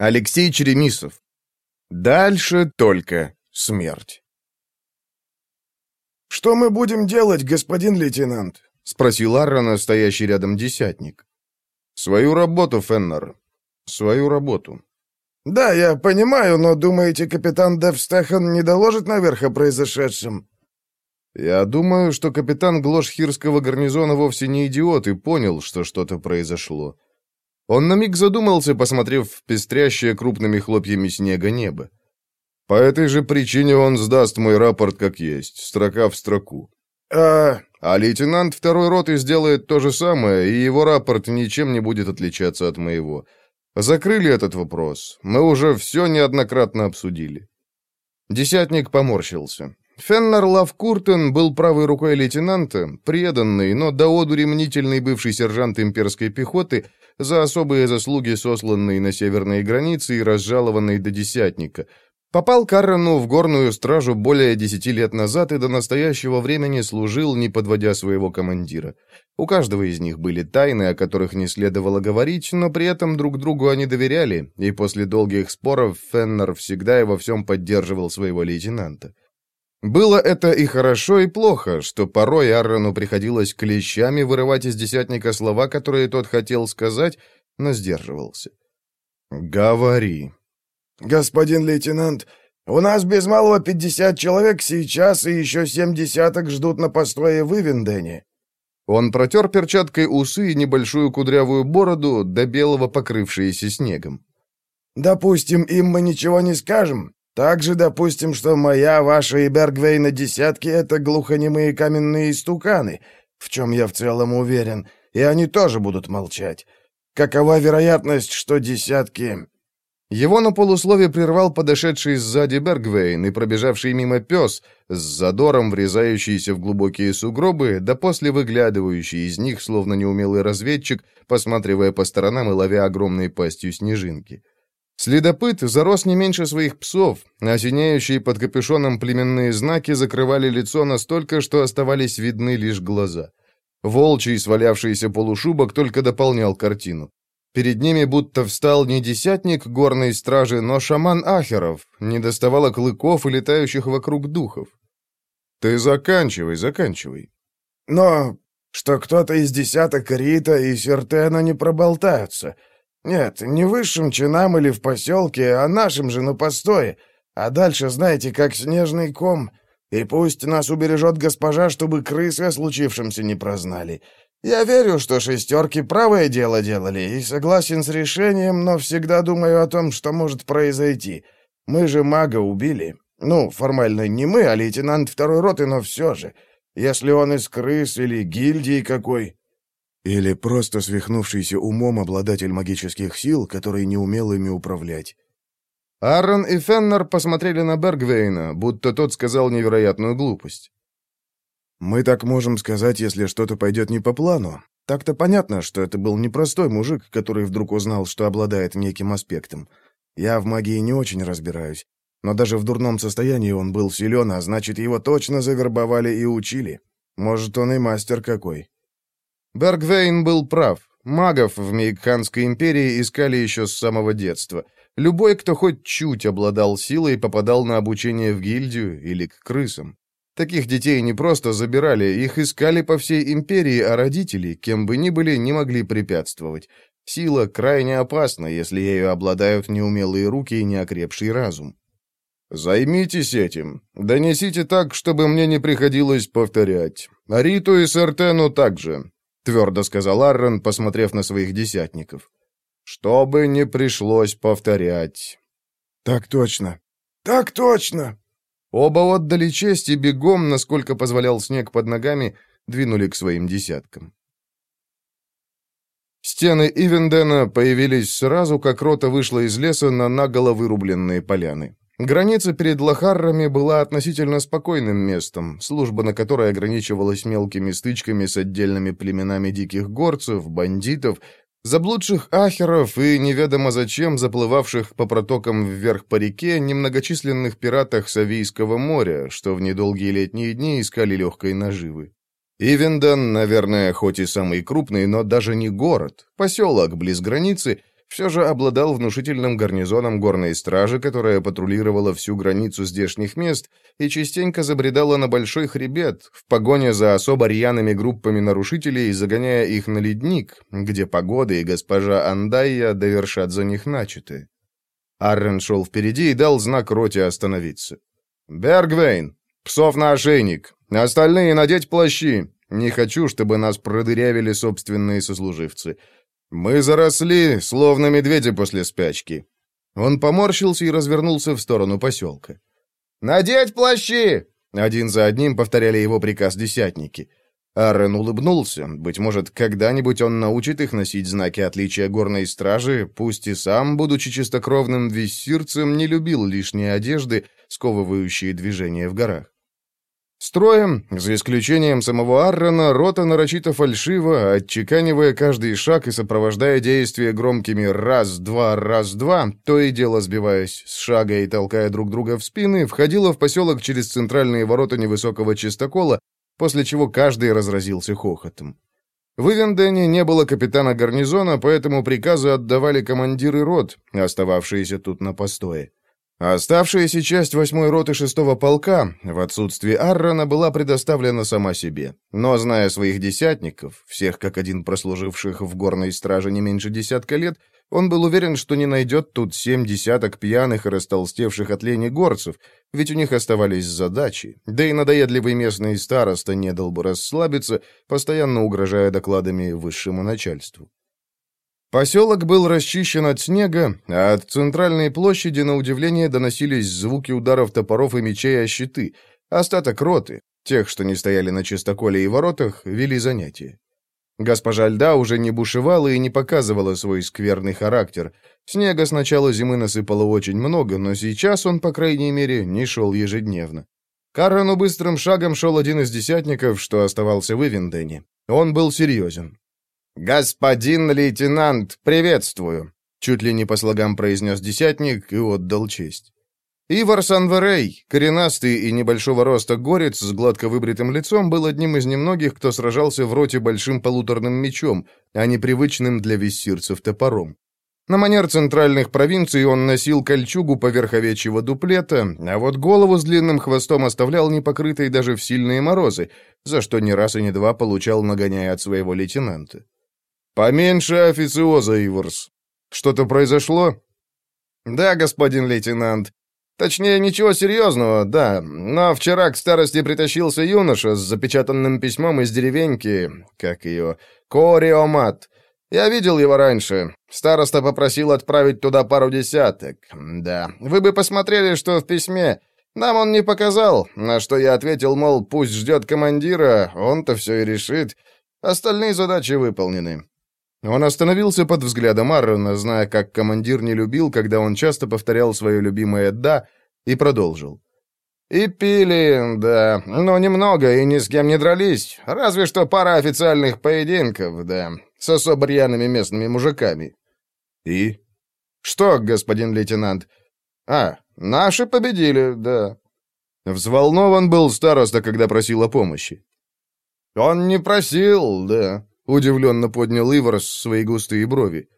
Алексей Черемисов. Дальше только смерть. «Что мы будем делать, господин лейтенант?» — спросил Аррона, стоящий рядом десятник. «Свою работу, Феннер. Свою работу». «Да, я понимаю, но думаете, капитан Девстехан не доложит наверх о произошедшем?» «Я думаю, что капитан Глошхирского гарнизона вовсе не идиот и понял, что что-то произошло. Он на миг задумался, посмотрев в пестрящее крупными хлопьями снега небо. По этой же причине он сдаст мой рапорт как есть, строка в строку. А, а лейтенант второй роты сделает то же самое, и его рапорт ничем не будет отличаться от моего. Закрыли этот вопрос. Мы уже все неоднократно обсудили. Десятник поморщился. Феннер Лавкуртен был правой рукой лейтенанта, преданный, но до одури мнительный бывший сержант имперской пехоты, за особые заслуги сосланный на северные границы и разжалованный до десятника — Попал Каррену в горную стражу более десяти лет назад и до настоящего времени служил, не подводя своего командира. У каждого из них были тайны, о которых не следовало говорить, но при этом друг другу они доверяли, и после долгих споров Феннер всегда и во всем поддерживал своего лейтенанта. Было это и хорошо, и плохо, что порой Аррону приходилось клещами вырывать из десятника слова, которые тот хотел сказать, но сдерживался. «Говори», «Господин лейтенант, у нас без малого пятьдесят человек сейчас, и еще семь десяток ждут на постое в Ивендене». Он протер перчаткой усы и небольшую кудрявую бороду, до белого покрывшиеся снегом. «Допустим, им мы ничего не скажем. Также допустим, что моя, ваша и Бергвейна десятки — это глухонемые каменные истуканы, в чем я в целом уверен, и они тоже будут молчать. Какова вероятность, что десятки его на полуслове прервал подошедший сзади Бергвейн и пробежавший мимо пес, с задором врезающийся в глубокие сугробы, да после выглядывающий из них, словно неумелый разведчик, посматривая по сторонам и ловя огромной пастью снежинки. Следопыт зарос не меньше своих псов, а осеняющие под капюшоном племенные знаки закрывали лицо настолько, что оставались видны лишь глаза. Волчий, свалявшийся полушубок, только дополнял картину. Перед ними будто встал не десятник горной стражи, но шаман Ахеров, не доставало клыков и летающих вокруг духов. «Ты заканчивай, заканчивай». «Но что кто-то из десяток Рита и Сертена не проболтаются. Нет, не высшим чинам или в поселке, а нашим же на постое. А дальше, знаете, как снежный ком. И пусть нас убережет госпожа, чтобы крысы о случившемся не прознали. Я верю, что шестерки правое дело делали, и согласен с решением, но всегда думаю о том, что может произойти. Мы же мага убили. Ну, формально не мы, а лейтенант второй роты, но все же. Если он из крыс или гильдии какой... Или просто свихнувшийся умом обладатель магических сил, который не умел ими управлять. Аарон и Феннер посмотрели на Бергвейна, будто тот сказал невероятную глупость. Мы так можем сказать, если что-то пойдет не по плану. Так-то понятно, что это был непростой мужик, который вдруг узнал, что обладает неким аспектом. Я в магии не очень разбираюсь, но даже в дурном состоянии он был силен, а значит, его точно завербовали и учили. Может, он и мастер какой. Бергвейн был прав. Магов в Мейкханской империи искали еще с самого детства. Любой, кто хоть чуть обладал силой, попадал на обучение в гильдию или к крысам. Таких детей не просто забирали, их искали по всей империи, а родители, кем бы ни были, не могли препятствовать. Сила крайне опасна, если ею обладают неумелые руки и неокрепший разум. «Займитесь этим. Донесите так, чтобы мне не приходилось повторять. Ариту и Сертену также», — твердо сказал Аррен, посмотрев на своих десятников. «Чтобы не пришлось повторять». «Так точно». «Так точно», Оба отдали честь и бегом, насколько позволял снег под ногами, двинули к своим десяткам. Стены Ивендена появились сразу, как рота вышла из леса на наголо вырубленные поляны. Граница перед Лохаррами была относительно спокойным местом, служба на которой ограничивалась мелкими стычками с отдельными племенами диких горцев, бандитов, Заблудших ахеров и неведомо зачем заплывавших по протокам вверх по реке немногочисленных пиратах Савийского моря, что в недолгие летние дни искали легкой наживы. Ивендон, наверное, хоть и самый крупный, но даже не город, поселок близ границы, все же обладал внушительным гарнизоном горной стражи, которая патрулировала всю границу здешних мест и частенько забредала на большой хребет в погоне за особо рьяными группами нарушителей, загоняя их на ледник, где погода и госпожа Андайя довершат за них начатое. Аррен шел впереди и дал знак роте остановиться. «Бергвейн! Псов на ошейник! Остальные надеть плащи! Не хочу, чтобы нас продырявили собственные сослуживцы!» «Мы заросли, словно медведи после спячки». Он поморщился и развернулся в сторону поселка. «Надеть плащи!» Один за одним повторяли его приказ десятники. Аррен улыбнулся. Быть может, когда-нибудь он научит их носить знаки отличия горной стражи, пусть и сам, будучи чистокровным виссирцем, не любил лишние одежды, сковывающие движения в горах. Строем, за исключением самого Аррона, рота нарочито фальшиво, отчеканивая каждый шаг и сопровождая действия громкими «раз-два, раз-два», то и дело сбиваясь с шага и толкая друг друга в спины, входила в поселок через центральные ворота невысокого чистокола, после чего каждый разразился хохотом. В Ивендене не было капитана гарнизона, поэтому приказы отдавали командиры рот, остававшиеся тут на постое. Оставшаяся часть восьмой роты шестого полка в отсутствие Аррона была предоставлена сама себе. Но, зная своих десятников, всех как один прослуживших в горной страже не меньше десятка лет, он был уверен, что не найдет тут семь десяток пьяных и растолстевших от лени горцев, ведь у них оставались задачи, да и надоедливый местный староста не дал бы расслабиться, постоянно угрожая докладами высшему начальству. Поселок был расчищен от снега, а от центральной площади, на удивление, доносились звуки ударов топоров и мечей о щиты. Остаток роты, тех, что не стояли на чистоколе и воротах, вели занятия. Госпожа льда уже не бушевала и не показывала свой скверный характер. Снега с начала зимы насыпало очень много, но сейчас он, по крайней мере, не шел ежедневно. Каррану быстрым шагом шел один из десятников, что оставался в Ивендене. Он был серьезен. «Господин лейтенант, приветствую!» Чуть ли не по слогам произнес десятник и отдал честь. Ивар Санверей, коренастый и небольшого роста горец с гладко выбритым лицом, был одним из немногих, кто сражался в роте большим полуторным мечом, а не привычным для виссирцев топором. На манер центральных провинций он носил кольчугу поверх овечьего дуплета, а вот голову с длинным хвостом оставлял непокрытой даже в сильные морозы, за что не раз и не два получал нагоняя от своего лейтенанта. «Поменьше официоза, Иворс. Что-то произошло?» «Да, господин лейтенант. Точнее, ничего серьезного, да. Но вчера к старости притащился юноша с запечатанным письмом из деревеньки, как ее, Кориомат. Я видел его раньше. Староста попросил отправить туда пару десяток. Да, вы бы посмотрели, что в письме. Нам он не показал, на что я ответил, мол, пусть ждет командира, он-то все и решит. Остальные задачи выполнены. Он остановился под взглядом Аррона, зная, как командир не любил, когда он часто повторял свое любимое «да», и продолжил. «И пили, да, но немного и ни с кем не дрались, разве что пара официальных поединков, да, с особо рьяными местными мужиками». «И?» «Что, господин лейтенант?» «А, наши победили, да». Взволнован был староста, когда просил о помощи. «Он не просил, да. Удивленно поднял Иварс свои густые брови.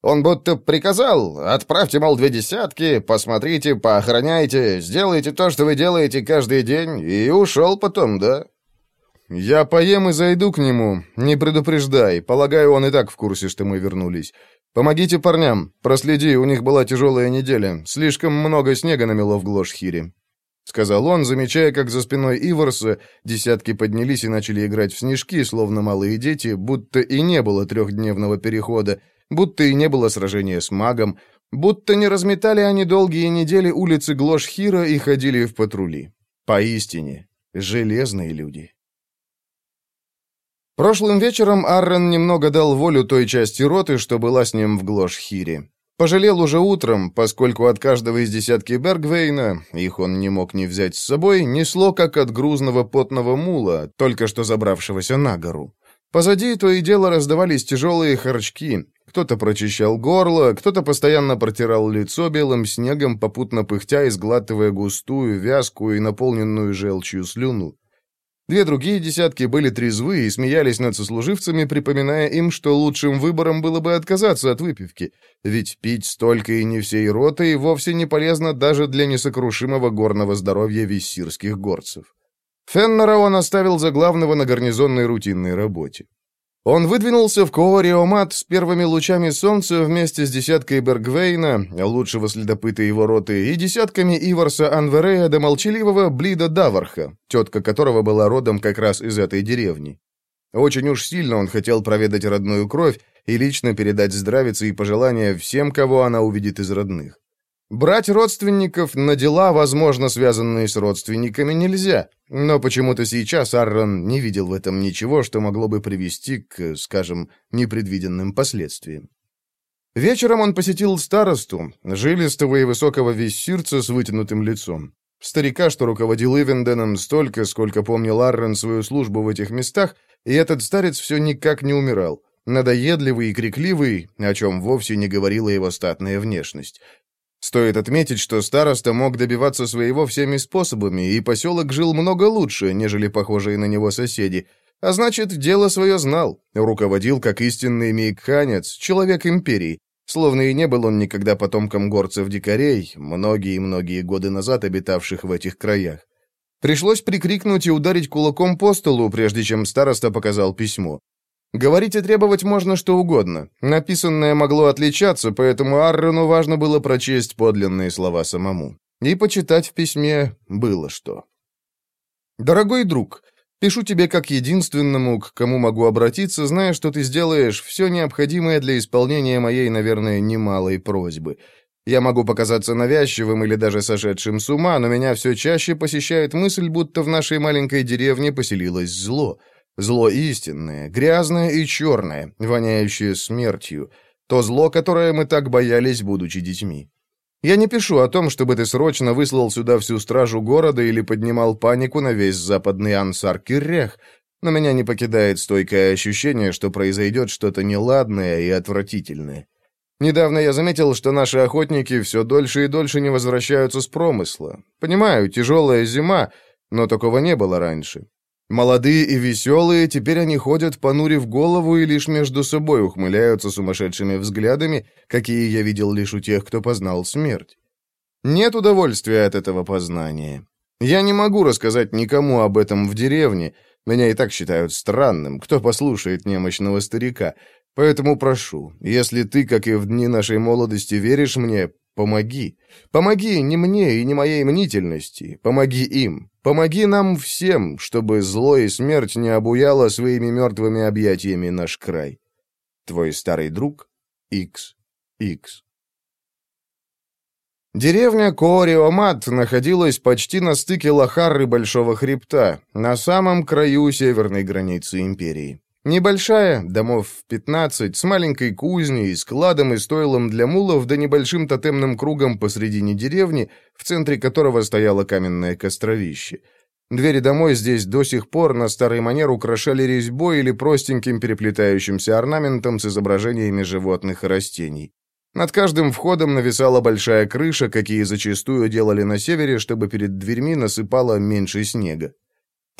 Он будто приказал, отправьте, мол, две десятки, посмотрите, поохраняйте, сделайте то, что вы делаете каждый день, и ушел потом, да? Я поем и зайду к нему, не предупреждай, полагаю, он и так в курсе, что мы вернулись. Помогите парням, проследи, у них была тяжелая неделя, слишком много снега намело в Глошхире. — сказал он, замечая, как за спиной Иварса десятки поднялись и начали играть в снежки, словно малые дети, будто и не было трехдневного перехода, будто и не было сражения с магом, будто не разметали они долгие недели улицы Глошхира и ходили в патрули. Поистине, железные люди. Прошлым вечером Аррен немного дал волю той части роты, что была с ним в Глошхире. Пожалел уже утром, поскольку от каждого из десятки Бергвейна, их он не мог не взять с собой, несло как от грузного потного мула, только что забравшегося на гору. Позади то и дело раздавались тяжелые харчки. Кто-то прочищал горло, кто-то постоянно протирал лицо белым снегом, попутно пыхтя и сглатывая густую, вязкую и наполненную желчью слюну. Две другие десятки были трезвы и смеялись над сослуживцами, припоминая им, что лучшим выбором было бы отказаться от выпивки, ведь пить столько и не всей роты вовсе не полезно даже для несокрушимого горного здоровья виссирских горцев. Феннера он оставил за главного на гарнизонной рутинной работе. Он выдвинулся в Коориомат с первыми лучами солнца вместе с десяткой Бергвейна, лучшего следопыта его роты, и десятками Иварса Анверея до молчаливого Блида Даварха, тетка которого была родом как раз из этой деревни. Очень уж сильно он хотел проведать родную кровь и лично передать здравицы и пожелания всем, кого она увидит из родных. Брать родственников на дела, возможно, связанные с родственниками, нельзя, но почему-то сейчас Аррон не видел в этом ничего, что могло бы привести к, скажем, непредвиденным последствиям. Вечером он посетил старосту, жилистого и высокого виссирца с вытянутым лицом. Старика, что руководил Ивенденом столько, сколько помнил Аррон свою службу в этих местах, и этот старец все никак не умирал. Надоедливый и крикливый, о чем вовсе не говорила его статная внешность. Стоит отметить, что староста мог добиваться своего всеми способами, и поселок жил много лучше, нежели похожие на него соседи. А значит, дело свое знал, руководил как истинный мейкханец, человек империи. Словно и не был он никогда потомком горцев-дикарей, многие-многие годы назад обитавших в этих краях. Пришлось прикрикнуть и ударить кулаком по столу, прежде чем староста показал письмо. Говорить и требовать можно что угодно. Написанное могло отличаться, поэтому Аррену важно было прочесть подлинные слова самому. И почитать в письме было что. «Дорогой друг, пишу тебе как единственному, к кому могу обратиться, зная, что ты сделаешь все необходимое для исполнения моей, наверное, немалой просьбы. Я могу показаться навязчивым или даже сошедшим с ума, но меня все чаще посещает мысль, будто в нашей маленькой деревне поселилось зло». Зло истинное, грязное и черное, воняющее смертью. То зло, которое мы так боялись, будучи детьми. Я не пишу о том, чтобы ты срочно выслал сюда всю стражу города или поднимал панику на весь западный Ансар-Киррех, но меня не покидает стойкое ощущение, что произойдет что-то неладное и отвратительное. Недавно я заметил, что наши охотники все дольше и дольше не возвращаются с промысла. Понимаю, тяжелая зима, но такого не было раньше. Молодые и веселые, теперь они ходят, понурив голову, и лишь между собой ухмыляются сумасшедшими взглядами, какие я видел лишь у тех, кто познал смерть. Нет удовольствия от этого познания. Я не могу рассказать никому об этом в деревне, меня и так считают странным, кто послушает немощного старика, поэтому прошу, если ты, как и в дни нашей молодости, веришь мне, Помоги. Помоги не мне и не моей мнительности. Помоги им. Помоги нам всем, чтобы зло и смерть не обуяло своими мертвыми объятиями наш край. Твой старый друг X. X. Деревня Кориомат находилась почти на стыке Лохар и Большого Хребта, на самом краю северной границы империи. Небольшая, домов в 15, с маленькой кузней, складом и стойлом для мулов, да небольшим тотемным кругом посредине деревни, в центре которого стояло каменное костровище. Двери домой здесь до сих пор на старый манер украшали резьбой или простеньким переплетающимся орнаментом с изображениями животных и растений. Над каждым входом нависала большая крыша, какие зачастую делали на севере, чтобы перед дверьми насыпало меньше снега.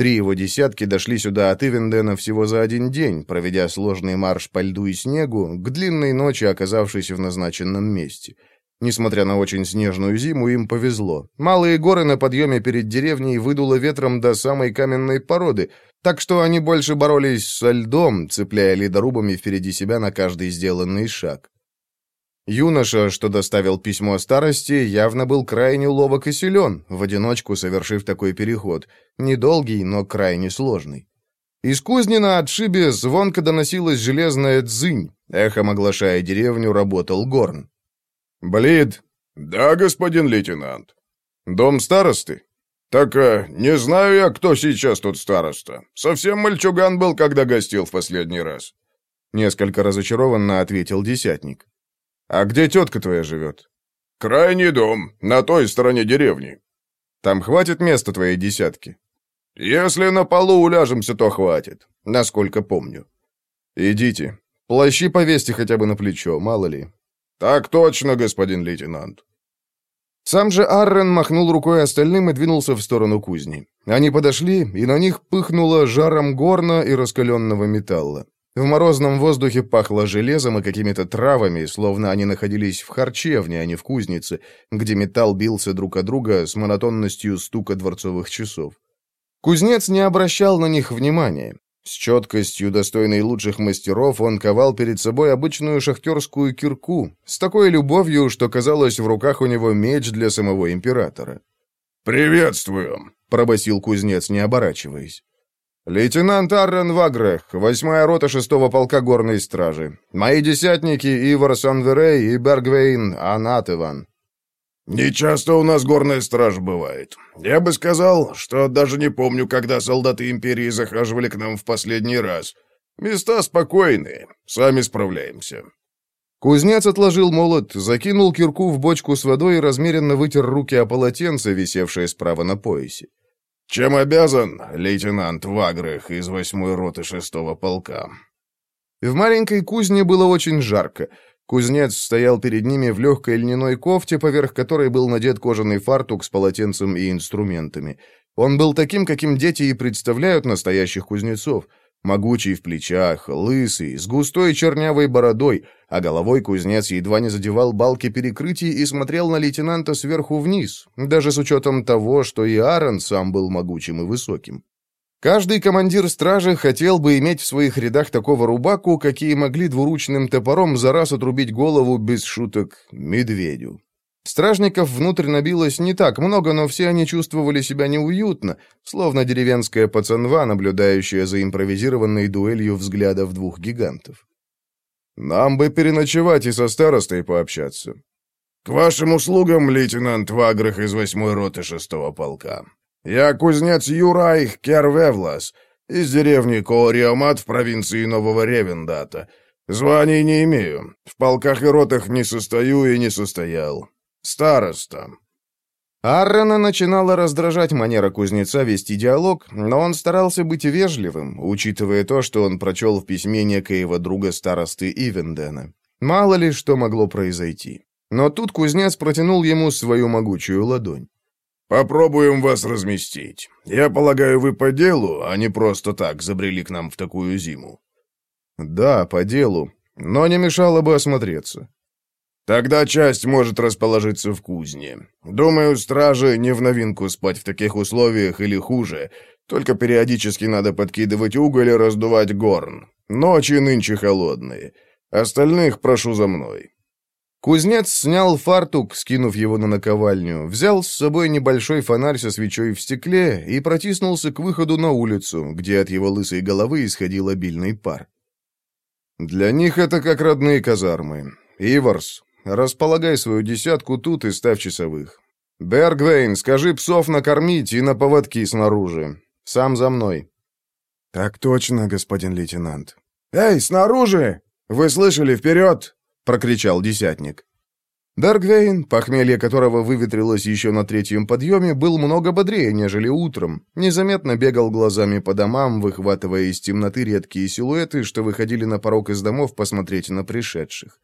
Три его десятки дошли сюда от Ивендена всего за один день, проведя сложный марш по льду и снегу, к длинной ночи оказавшись в назначенном месте. Несмотря на очень снежную зиму, им повезло. Малые горы на подъеме перед деревней выдуло ветром до самой каменной породы, так что они больше боролись со льдом, цепляя ледорубами впереди себя на каждый сделанный шаг. Юноша, что доставил письмо старости, явно был крайне ловок и силен, в одиночку совершив такой переход, недолгий, но крайне сложный. Из кузни на отшибе звонко доносилась железная дзынь, эхом оглашая деревню, работал горн. «Блид!» «Да, господин лейтенант». «Дом старосты?» «Так, э, не знаю я, кто сейчас тут староста. Совсем мальчуган был, когда гостил в последний раз». Несколько разочарованно ответил десятник. «А где тетка твоя живет?» «Крайний дом, на той стороне деревни». «Там хватит места твоей десятки?» «Если на полу уляжемся, то хватит, насколько помню». «Идите. Плащи повесьте хотя бы на плечо, мало ли». «Так точно, господин лейтенант». Сам же Аррен махнул рукой остальным и двинулся в сторону кузни. Они подошли, и на них пыхнуло жаром горна и раскаленного металла. В морозном воздухе пахло железом и какими-то травами, словно они находились в харчевне, а не в кузнице, где металл бился друг о друга с монотонностью стука дворцовых часов. Кузнец не обращал на них внимания. С четкостью, достойной лучших мастеров, он ковал перед собой обычную шахтерскую кирку, с такой любовью, что казалось в руках у него меч для самого императора. «Приветствую», — пробасил кузнец, не оборачиваясь. «Лейтенант Аррен Вагрех, восьмая рота шестого полка горной стражи. Мои десятники Ивар Санверей и Бергвейн Анатыван. «Не часто у нас горная страж бывает. Я бы сказал, что даже не помню, когда солдаты Империи захаживали к нам в последний раз. Места спокойные, сами справляемся». Кузнец отложил молот, закинул кирку в бочку с водой и размеренно вытер руки о полотенце, висевшее справа на поясе. «Чем обязан лейтенант Вагрых из восьмой роты шестого полка?» В маленькой кузне было очень жарко. Кузнец стоял перед ними в легкой льняной кофте, поверх которой был надет кожаный фартук с полотенцем и инструментами. Он был таким, каким дети и представляют настоящих кузнецов. Могучий в плечах, лысый, с густой чернявой бородой, а головой кузнец едва не задевал балки перекрытий и смотрел на лейтенанта сверху вниз, даже с учетом того, что и Аарон сам был могучим и высоким. Каждый командир стражи хотел бы иметь в своих рядах такого рубаку, какие могли двуручным топором за раз отрубить голову без шуток медведю. Стражников внутрь набилось не так много, но все они чувствовали себя неуютно, словно деревенская пацанва, наблюдающая за импровизированной дуэлью взглядов двух гигантов. «Нам бы переночевать и со старостой пообщаться». «К вашим услугам, лейтенант Ваграх из восьмой роты шестого полка», «Я кузнец Юрай Кервевлас из деревни Кориомат в провинции Нового Ревендата. Званий не имею, в полках и ротах не состою и не состоял. Староста». Аррена начинала раздражать манера кузнеца вести диалог, но он старался быть вежливым, учитывая то, что он прочел в письме некоего друга старосты Ивендена. Мало ли что могло произойти. Но тут кузнец протянул ему свою могучую ладонь. «Попробуем вас разместить. Я полагаю, вы по делу, а не просто так забрели к нам в такую зиму». «Да, по делу, но не мешало бы осмотреться». «Тогда часть может расположиться в кузне. Думаю, стражи не в новинку спать в таких условиях или хуже, только периодически надо подкидывать уголь и раздувать горн. Ночи нынче холодные. Остальных прошу за мной». Кузнец снял фартук, скинув его на наковальню, взял с собой небольшой фонарь со свечой в стекле и протиснулся к выходу на улицу, где от его лысой головы исходил обильный пар. «Для них это как родные казармы. Иварс, располагай свою десятку тут и ставь часовых. Бергвейн, скажи псов накормить и на поводки снаружи. Сам за мной». «Так точно, господин лейтенант». «Эй, снаружи! Вы слышали, вперед!» — прокричал десятник. Даргвейн, похмелье которого выветрилось еще на третьем подъеме, был много бодрее, нежели утром. Незаметно бегал глазами по домам, выхватывая из темноты редкие силуэты, что выходили на порог из домов посмотреть на пришедших.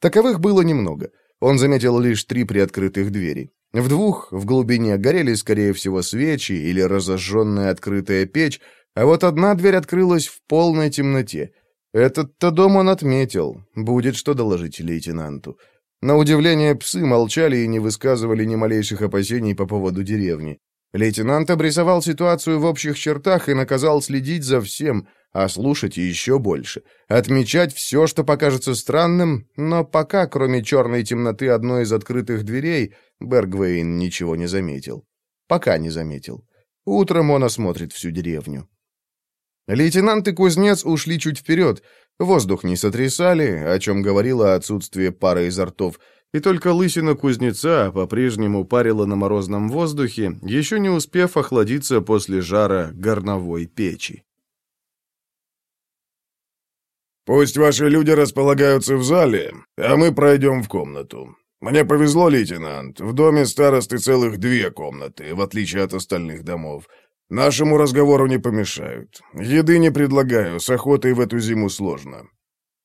Таковых было немного. Он заметил лишь три приоткрытых двери. В двух, в глубине, горели, скорее всего, свечи или разожженная открытая печь, а вот одна дверь открылась в полной темноте. Этот-то дом он отметил. Будет что доложить лейтенанту. На удивление, псы молчали и не высказывали ни малейших опасений по поводу деревни. Лейтенант обрисовал ситуацию в общих чертах и наказал следить за всем, а слушать еще больше. Отмечать все, что покажется странным, но пока, кроме черной темноты одной из открытых дверей, Бергвейн ничего не заметил. Пока не заметил. Утром он осмотрит всю деревню. Лейтенант и кузнец ушли чуть вперед, воздух не сотрясали, о чем говорило отсутствие пары изо ртов, и только лысина кузнеца по-прежнему парила на морозном воздухе, еще не успев охладиться после жара горновой печи. «Пусть ваши люди располагаются в зале, а мы пройдем в комнату. Мне повезло, лейтенант, в доме старосты целых две комнаты, в отличие от остальных домов». Нашему разговору не помешают. Еды не предлагаю, с охотой в эту зиму сложно».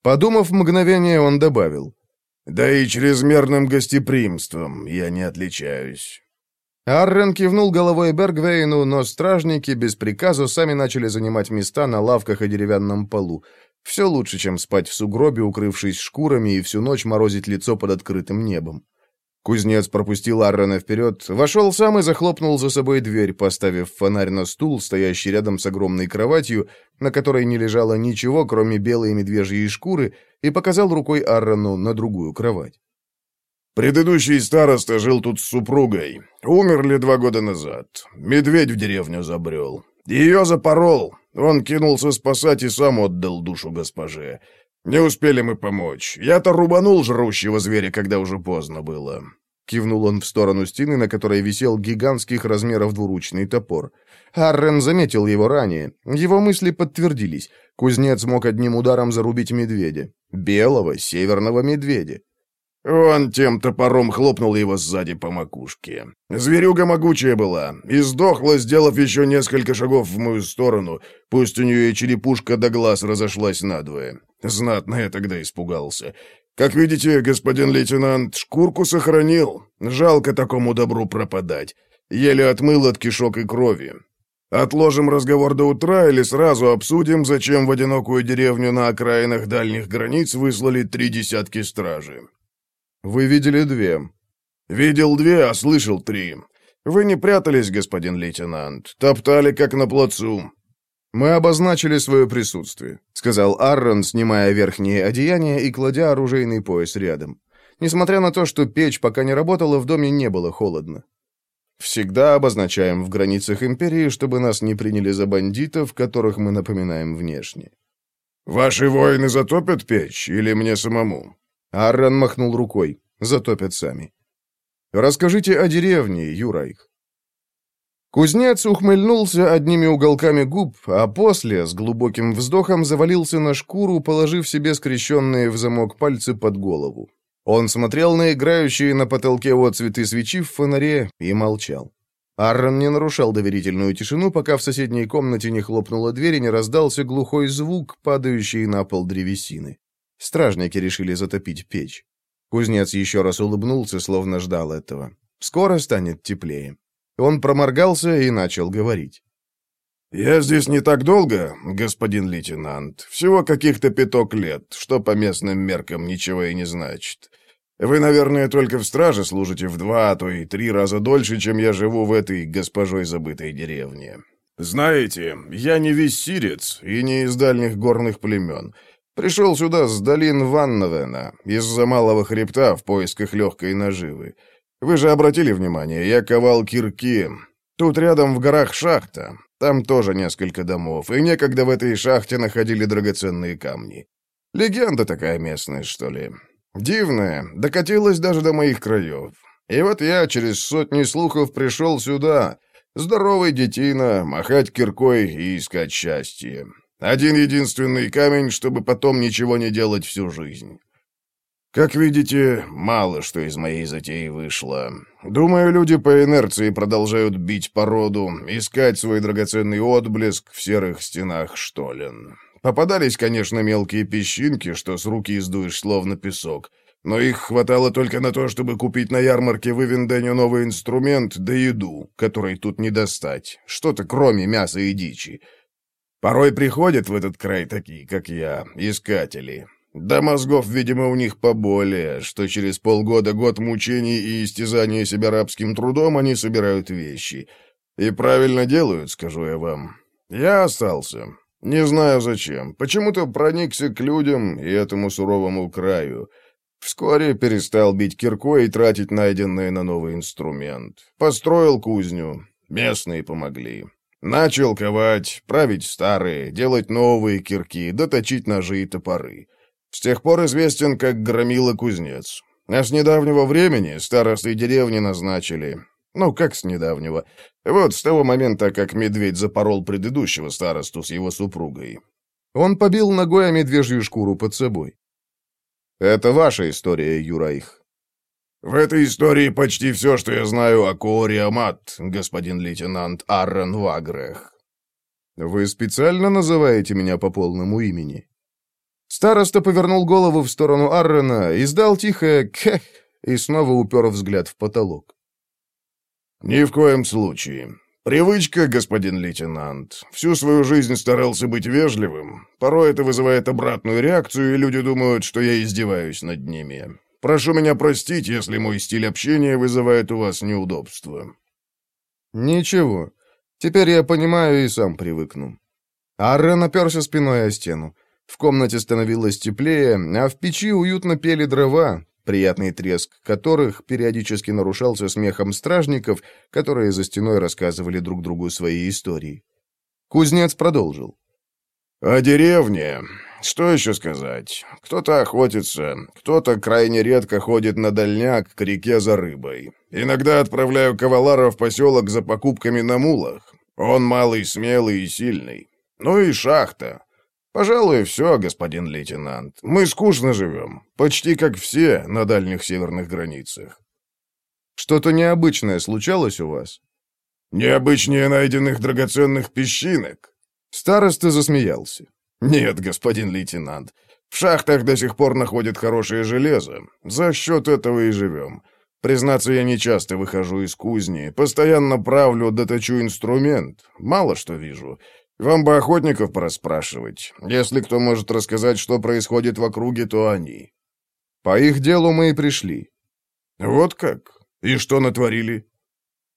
Подумав мгновение, он добавил. Да и чрезмерным гостеприимством я не отличаюсь». Аррен кивнул головой Бергвейну, но стражники без приказа сами начали занимать места на лавках и деревянном полу. Все лучше, чем спать в сугробе, укрывшись шкурами и всю ночь морозить лицо под открытым небом. Кузнец пропустил Аррена вперед, вошел сам и захлопнул за собой дверь, поставив фонарь на стул, стоящий рядом с огромной кроватью, на которой не лежало ничего, кроме белой медвежьей шкуры, и показал рукой Аррену на другую кровать. Предыдущий староста жил тут с супругой. Умерли два года назад. Медведь в деревню забрел. Ее запорол. Он кинулся спасать и сам отдал душу госпоже. Не успели мы помочь. Я-то рубанул жрущего зверя, когда уже поздно было. Кивнул он в сторону стены, на которой висел гигантских размеров двуручный топор. Аррен заметил его ранее. Его мысли подтвердились. Кузнец мог одним ударом зарубить медведя. Белого, северного медведя. Он тем топором хлопнул его сзади по макушке. Зверюга могучая была, и сдохла, сделав еще несколько шагов в мою сторону, пусть у нее и черепушка до глаз разошлась надвое. Знатно я тогда испугался. Как видите, господин лейтенант, шкурку сохранил. Жалко такому добру пропадать. Еле отмыл от кишок и крови. Отложим разговор до утра или сразу обсудим, зачем в одинокую деревню на окраинах дальних границ выслали три десятки стражи. «Вы видели две». «Видел две, а слышал три. Вы не прятались, господин лейтенант. Топтали, как на плацу». «Мы обозначили свое присутствие», — сказал Аррон, снимая верхнее одеяние и кладя оружейный пояс рядом. Несмотря на то, что печь пока не работала, в доме не было холодно. «Всегда обозначаем в границах империи, чтобы нас не приняли за бандитов, которых мы напоминаем внешне». «Ваши воины затопят печь или мне самому?» Аррен махнул рукой. Затопят сами. «Расскажите о деревне, Юрайх». Кузнец ухмыльнулся одними уголками губ, а после, с глубоким вздохом, завалился на шкуру, положив себе скрещенные в замок пальцы под голову. Он смотрел на играющие на потолке отцветы свечи в фонаре и молчал. Аррон не нарушал доверительную тишину, пока в соседней комнате не хлопнула дверь и не раздался глухой звук, падающий на пол древесины. Стражники решили затопить печь. Кузнец еще раз улыбнулся, словно ждал этого. Скоро станет теплее. Он проморгался и начал говорить. «Я здесь не так долго, господин лейтенант. Всего каких-то пяток лет, что по местным меркам ничего и не значит. Вы, наверное, только в страже служите в два, а то и три раза дольше, чем я живу в этой госпожой забытой деревне. Знаете, я не виссирец и не из дальних горных племен». Пришел сюда с долин Ванновена, из-за малого хребта в поисках легкой наживы. Вы же обратили внимание, я ковал кирки. Тут рядом в горах шахта. Там тоже несколько домов, и некогда в этой шахте находили драгоценные камни. Легенда такая местная, что ли. Дивная, докатилась даже до моих краев. И вот я через сотни слухов пришел сюда, здоровый детина, махать киркой и искать счастье. Один единственный камень, чтобы потом ничего не делать всю жизнь. Как видите, мало что из моей затеи вышло. Думаю, люди по инерции продолжают бить породу, искать свой драгоценный отблеск в серых стенах штолен. Попадались, конечно, мелкие песчинки, что с руки издуешь словно песок, но их хватало только на то, чтобы купить на ярмарке в Ивендене новый инструмент да еду, который тут не достать, что-то кроме мяса и дичи. Порой приходят в этот край такие, как я, искатели. Да мозгов, видимо, у них поболее, что через полгода-год мучений и истязания себя рабским трудом они собирают вещи. И правильно делают, скажу я вам. Я остался. Не знаю зачем. Почему-то проникся к людям и этому суровому краю. Вскоре перестал бить киркой и тратить найденное на новый инструмент. Построил кузню. Местные помогли. Начал ковать, править старые, делать новые кирки, доточить ножи и топоры. С тех пор известен как Громила Кузнец. А с недавнего времени старосты деревни назначили. Ну, как с недавнего? Вот с того момента, как медведь запорол предыдущего старосту с его супругой. Он побил ногой о медвежью шкуру под собой. Это ваша история, Юраих. «В этой истории почти все, что я знаю о Коори господин лейтенант Аррен Вагрех». «Вы специально называете меня по полному имени?» Староста повернул голову в сторону Аррена, издал тихое «кэх» и снова упер взгляд в потолок. «Ни в коем случае. Привычка, господин лейтенант. Всю свою жизнь старался быть вежливым. Порой это вызывает обратную реакцию, и люди думают, что я издеваюсь над ними. Прошу меня простить, если мой стиль общения вызывает у вас неудобства». «Ничего. Теперь я понимаю и сам привыкну». Аррен оперся спиной о стену. В комнате становилось теплее, а в печи уютно пели дрова, приятный треск которых периодически нарушался смехом стражников, которые за стеной рассказывали друг другу свои истории. Кузнец продолжил. «О деревне. Что еще сказать? Кто-то охотится, кто-то крайне редко ходит на дальняк к реке за рыбой. Иногда отправляю кавалара в поселок за покупками на мулах. Он малый, смелый и сильный. Ну и шахта. «Пожалуй, все, господин лейтенант. Мы скучно живем. Почти как все на дальних северных границах». «Что-то необычное случалось у вас?» «Необычнее найденных драгоценных песчинок». Староста засмеялся. «Нет, господин лейтенант. В шахтах до сих пор находят хорошее железо. За счет этого и живем. Признаться, я не часто выхожу из кузни. Постоянно правлю, доточу инструмент. Мало что вижу. Вам бы охотников пораспрашивать. Если кто может рассказать, что происходит в округе, то они. По их делу мы и пришли. Вот как? И что натворили?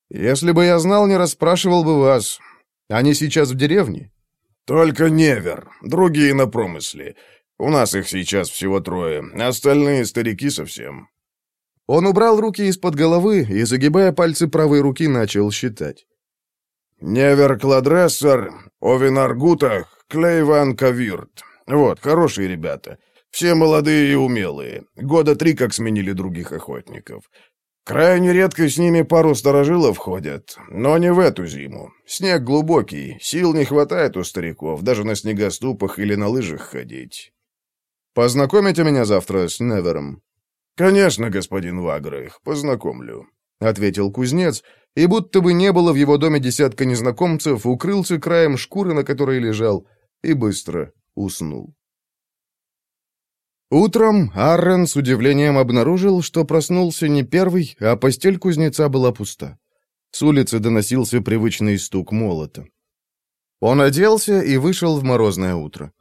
Если бы я знал, не расспрашивал бы вас. Они сейчас в деревне? Только невер. Другие на промысле. У нас их сейчас всего трое. Остальные старики совсем. Он убрал руки из-под головы и, загибая пальцы правой руки, начал считать. Невер Кладрессер, Овен Аргутах, Клейван Кавирт. Вот, хорошие ребята. Все молодые и умелые. Года три как сменили других охотников. Крайне редко с ними пару сторожилов ходят, но не в эту зиму. Снег глубокий, сил не хватает у стариков, даже на снегоступах или на лыжах ходить. Познакомите меня завтра с Невером. Конечно, господин Вагрых, познакомлю. — ответил кузнец, и будто бы не было в его доме десятка незнакомцев, укрылся краем шкуры, на которой лежал, и быстро уснул. Утром Аррен с удивлением обнаружил, что проснулся не первый, а постель кузнеца была пуста. С улицы доносился привычный стук молота. Он оделся и вышел в морозное утро.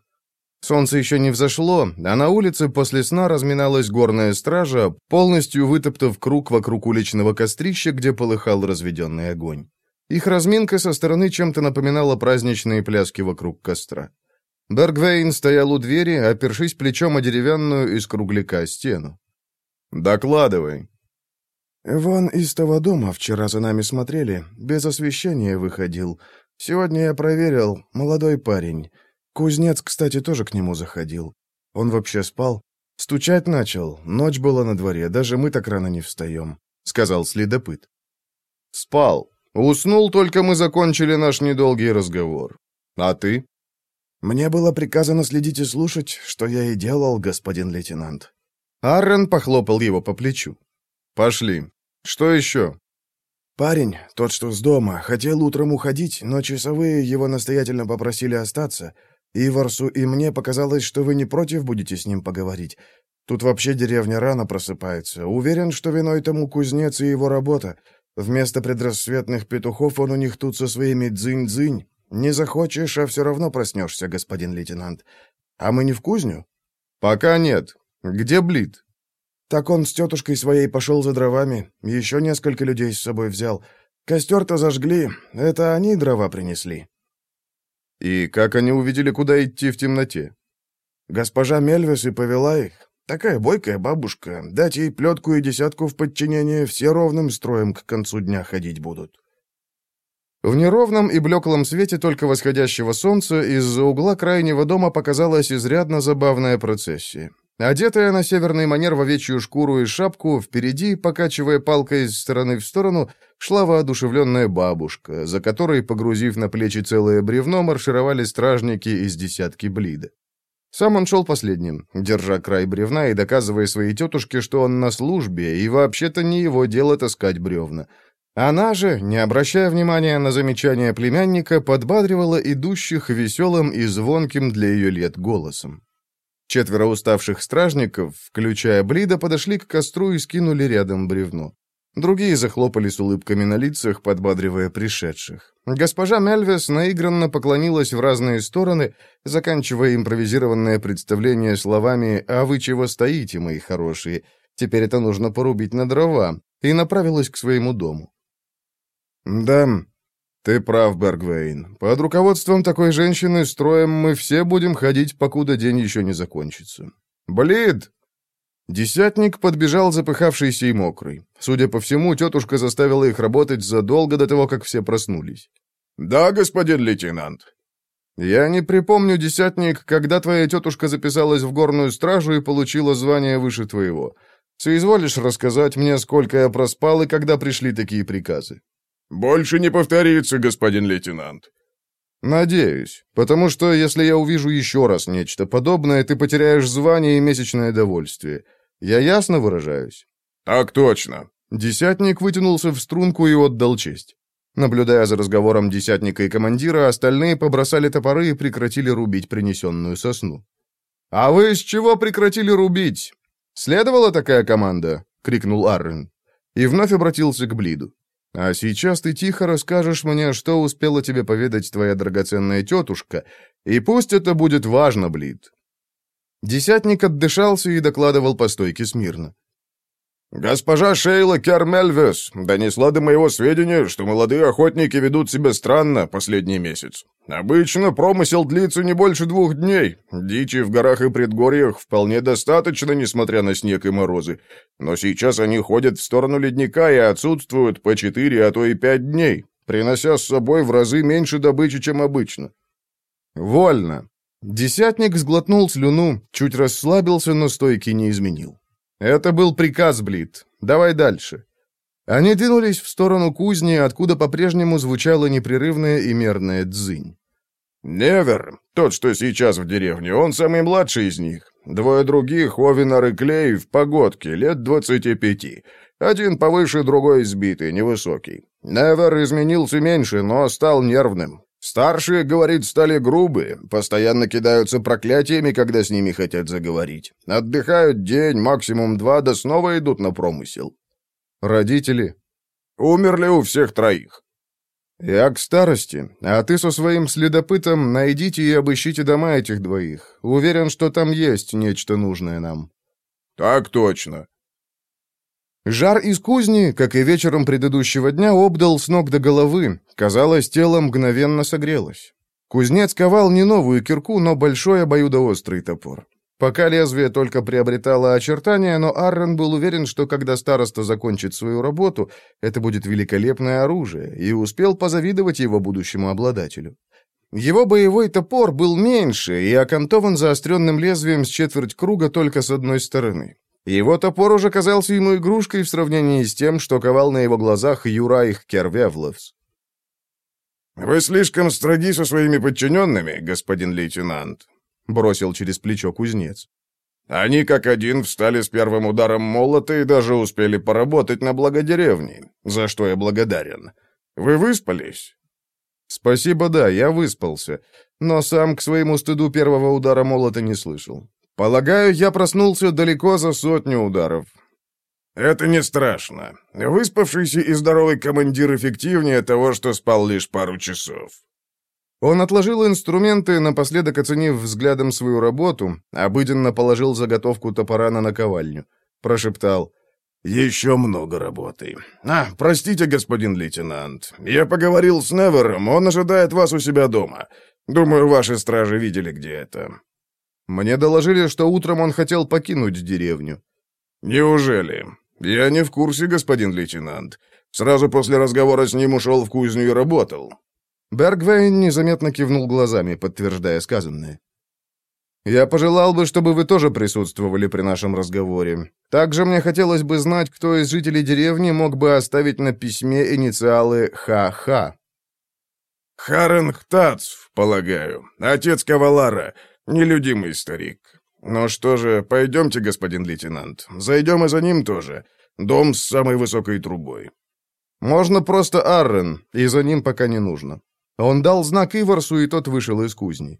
Солнце еще не взошло, а на улице после сна разминалась горная стража, полностью вытоптав круг вокруг уличного кострища, где полыхал разведенный огонь. Их разминка со стороны чем-то напоминала праздничные пляски вокруг костра. Бергвейн стоял у двери, опершись плечом о деревянную из кругляка стену. «Докладывай». «Вон из того дома вчера за нами смотрели, без освещения выходил. Сегодня я проверил, молодой парень». Кузнец, кстати, тоже к нему заходил. Он вообще спал. Стучать начал. Ночь была на дворе, даже мы так рано не встаем», — сказал следопыт. «Спал. Уснул, только мы закончили наш недолгий разговор. А ты?» «Мне было приказано следить и слушать, что я и делал, господин лейтенант». Аррен похлопал его по плечу. «Пошли. Что еще?» «Парень, тот, что с дома, хотел утром уходить, но часовые его настоятельно попросили остаться, Иварсу и мне показалось, что вы не против будете с ним поговорить. Тут вообще деревня рано просыпается. Уверен, что виной тому кузнец и его работа. Вместо предрассветных петухов он у них тут со своими дзынь-дзынь. Не захочешь, а все равно проснешься, господин лейтенант. А мы не в кузню? Пока нет. Где Блит? Так он с тетушкой своей пошел за дровами. Еще несколько людей с собой взял. Костер-то зажгли. Это они дрова принесли. И как они увидели, куда идти в темноте? Госпожа Мельвис и повела их. Такая бойкая бабушка. Дать ей плетку и десятку в подчинение, все ровным строем к концу дня ходить будут. В неровном и блеклом свете только восходящего солнца из-за угла крайнего дома показалась изрядно забавная процессия. Одетая на северный манер в овечью шкуру и шапку, впереди, покачивая палкой из стороны в сторону, шла воодушевленная бабушка, за которой, погрузив на плечи целое бревно, маршировали стражники из десятки блида. Сам он шел последним, держа край бревна и доказывая своей тетушке, что он на службе, и вообще-то не его дело таскать бревна. Она же, не обращая внимания на замечания племянника, подбадривала идущих веселым и звонким для ее лет голосом. Четверо уставших стражников, включая Блида, подошли к костру и скинули рядом бревно. Другие захлопали с улыбками на лицах, подбадривая пришедших. Госпожа Мельвес наигранно поклонилась в разные стороны, заканчивая импровизированное представление словами «А вы чего стоите, мои хорошие? Теперь это нужно порубить на дрова», и направилась к своему дому. «Да, ты прав, Бергвейн. Под руководством такой женщины строем мы все будем ходить, покуда день еще не закончится. Блид!» Десятник подбежал запыхавшийся и мокрый. Судя по всему, тетушка заставила их работать задолго до того, как все проснулись. «Да, господин лейтенант». «Я не припомню, десятник, когда твоя тетушка записалась в горную стражу и получила звание выше твоего. Соизволишь рассказать мне, сколько я проспал и когда пришли такие приказы?» «Больше не повторится, господин лейтенант». «Надеюсь, потому что если я увижу еще раз нечто подобное, ты потеряешь звание и месячное довольствие. Я ясно выражаюсь?» «Так точно». Десятник вытянулся в струнку и отдал честь. Наблюдая за разговором десятника и командира, остальные побросали топоры и прекратили рубить принесенную сосну. «А вы с чего прекратили рубить?» «Следовала такая команда?» — крикнул Аррен. И вновь обратился к Блиду. А сейчас ты тихо расскажешь мне, что успела тебе поведать твоя драгоценная тетушка, и пусть это будет важно, Блид». Десятник отдышался и докладывал по стойке смирно. «Госпожа Шейла Кермельвес донесла до моего сведения, что молодые охотники ведут себя странно последний месяц. Обычно промысел длится не больше двух дней. Дичи в горах и предгорьях вполне достаточно, несмотря на снег и морозы. Но сейчас они ходят в сторону ледника и отсутствуют по четыре, а то и пять дней, принося с собой в разы меньше добычи, чем обычно». «Вольно». Десятник сглотнул слюну, чуть расслабился, но стойки не изменил. «Это был приказ, Блит. Давай дальше». Они двинулись в сторону кузни, откуда по-прежнему звучала непрерывная и мерная дзынь. «Невер, тот, что сейчас в деревне, он самый младший из них. Двое других, Овинар и Клей, в погодке, лет двадцати пяти. Один повыше, другой сбитый, невысокий. Невер изменился меньше, но стал нервным. Старшие, говорит, стали грубые, постоянно кидаются проклятиями, когда с ними хотят заговорить. Отдыхают день, максимум два, да снова идут на промысел. Родители? Умерли у всех троих. Я к старости, а ты со своим следопытом найдите и обыщите дома этих двоих. Уверен, что там есть нечто нужное нам. Так точно. Жар из кузни, как и вечером предыдущего дня, обдал с ног до головы. Казалось, тело мгновенно согрелось. Кузнец ковал не новую кирку, но большой обоюдоострый топор. Пока лезвие только приобретало очертания, но Аррен был уверен, что когда староста закончит свою работу, это будет великолепное оружие, и успел позавидовать его будущему обладателю. Его боевой топор был меньше и окантован заостренным лезвием с четверть круга только с одной стороны. Его топор уже казался ему игрушкой в сравнении с тем, что ковал на его глазах Юраих Кервевловс. «Вы слишком строги со своими подчиненными, господин лейтенант», — бросил через плечо кузнец. «Они как один встали с первым ударом молота и даже успели поработать на благо деревни, за что я благодарен. Вы выспались?» «Спасибо, да, я выспался, но сам к своему стыду первого удара молота не слышал. Полагаю, я проснулся далеко за сотню ударов. Это не страшно. Выспавшийся и здоровый командир эффективнее того, что спал лишь пару часов. Он отложил инструменты, напоследок оценив взглядом свою работу, обыденно положил заготовку топора на наковальню. Прошептал. «Еще много работы. А, простите, господин лейтенант. Я поговорил с Невером, он ожидает вас у себя дома. Думаю, ваши стражи видели, где это. Мне доложили, что утром он хотел покинуть деревню. Неужели? Я не в курсе, господин лейтенант. Сразу после разговора с ним ушел в кузню и работал. Бергвейн незаметно кивнул глазами, подтверждая сказанное. «Я пожелал бы, чтобы вы тоже присутствовали при нашем разговоре. Также мне хотелось бы знать, кто из жителей деревни мог бы оставить на письме инициалы ХХ». «Харен Хтацв, полагаю, отец Кавалара, Нелюдимый старик. Ну что же, пойдемте, господин лейтенант. Зайдем и за ним тоже. Дом с самой высокой трубой. Можно просто Аррен, и за ним пока не нужно. Он дал знак Иварсу, и тот вышел из кузни.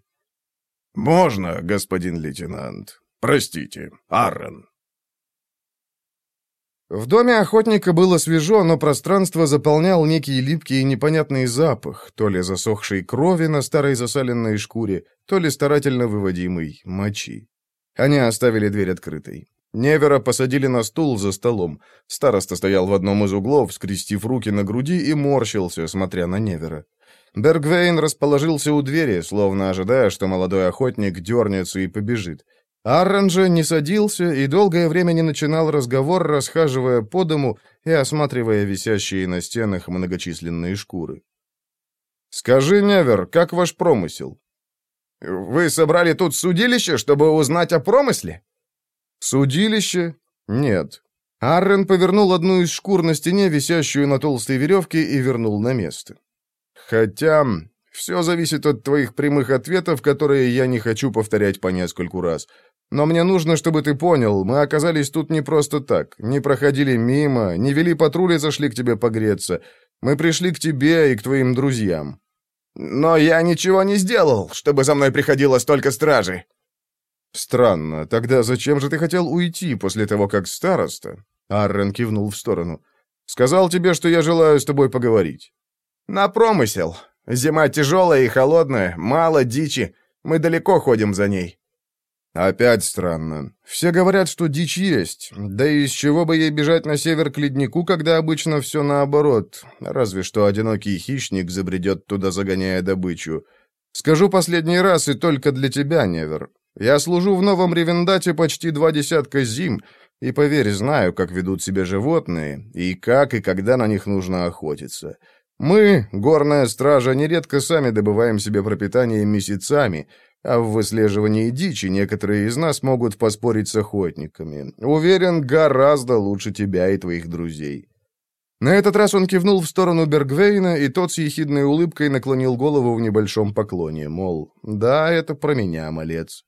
«Можно, господин лейтенант. Простите, Аррен». В доме охотника было свежо, но пространство заполнял некий липкий и непонятный запах, то ли засохшей крови на старой засаленной шкуре, то ли старательно выводимой мочи. Они оставили дверь открытой. Невера посадили на стул за столом. Староста стоял в одном из углов, скрестив руки на груди и морщился, смотря на Невера. Бергвейн расположился у двери, словно ожидая, что молодой охотник дернется и побежит. Аррен же не садился и долгое время не начинал разговор, расхаживая по дому и осматривая висящие на стенах многочисленные шкуры. «Скажи, Невер, как ваш промысел?» «Вы собрали тут судилище, чтобы узнать о промысле?» «Судилище? Нет». Аррен повернул одну из шкур на стене, висящую на толстой веревке, и вернул на место. «Хотя все зависит от твоих прямых ответов, которые я не хочу повторять по нескольку раз. Но мне нужно, чтобы ты понял, мы оказались тут не просто так, не проходили мимо, не вели патрули, зашли к тебе погреться. Мы пришли к тебе и к твоим друзьям». «Но я ничего не сделал, чтобы за мной приходило столько стражи». «Странно. Тогда зачем же ты хотел уйти после того, как староста?» Аррен кивнул в сторону. «Сказал тебе, что я желаю с тобой поговорить». «На промысел. Зима тяжелая и холодная, мало дичи. Мы далеко ходим за ней». «Опять странно. Все говорят, что дичь есть. Да и из чего бы ей бежать на север к леднику, когда обычно все наоборот. Разве что одинокий хищник забредет туда, загоняя добычу. Скажу последний раз и только для тебя, Невер. Я служу в Новом Ревендате почти два десятка зим, и, поверь, знаю, как ведут себя животные, и как и когда на них нужно охотиться. Мы, горная стража, нередко сами добываем себе пропитание месяцами, а в выслеживании дичи некоторые из нас могут поспорить с охотниками. Уверен, гораздо лучше тебя и твоих друзей». На этот раз он кивнул в сторону Бергвейна, и тот с ехидной улыбкой наклонил голову в небольшом поклоне, мол, «Да, это про меня, малец».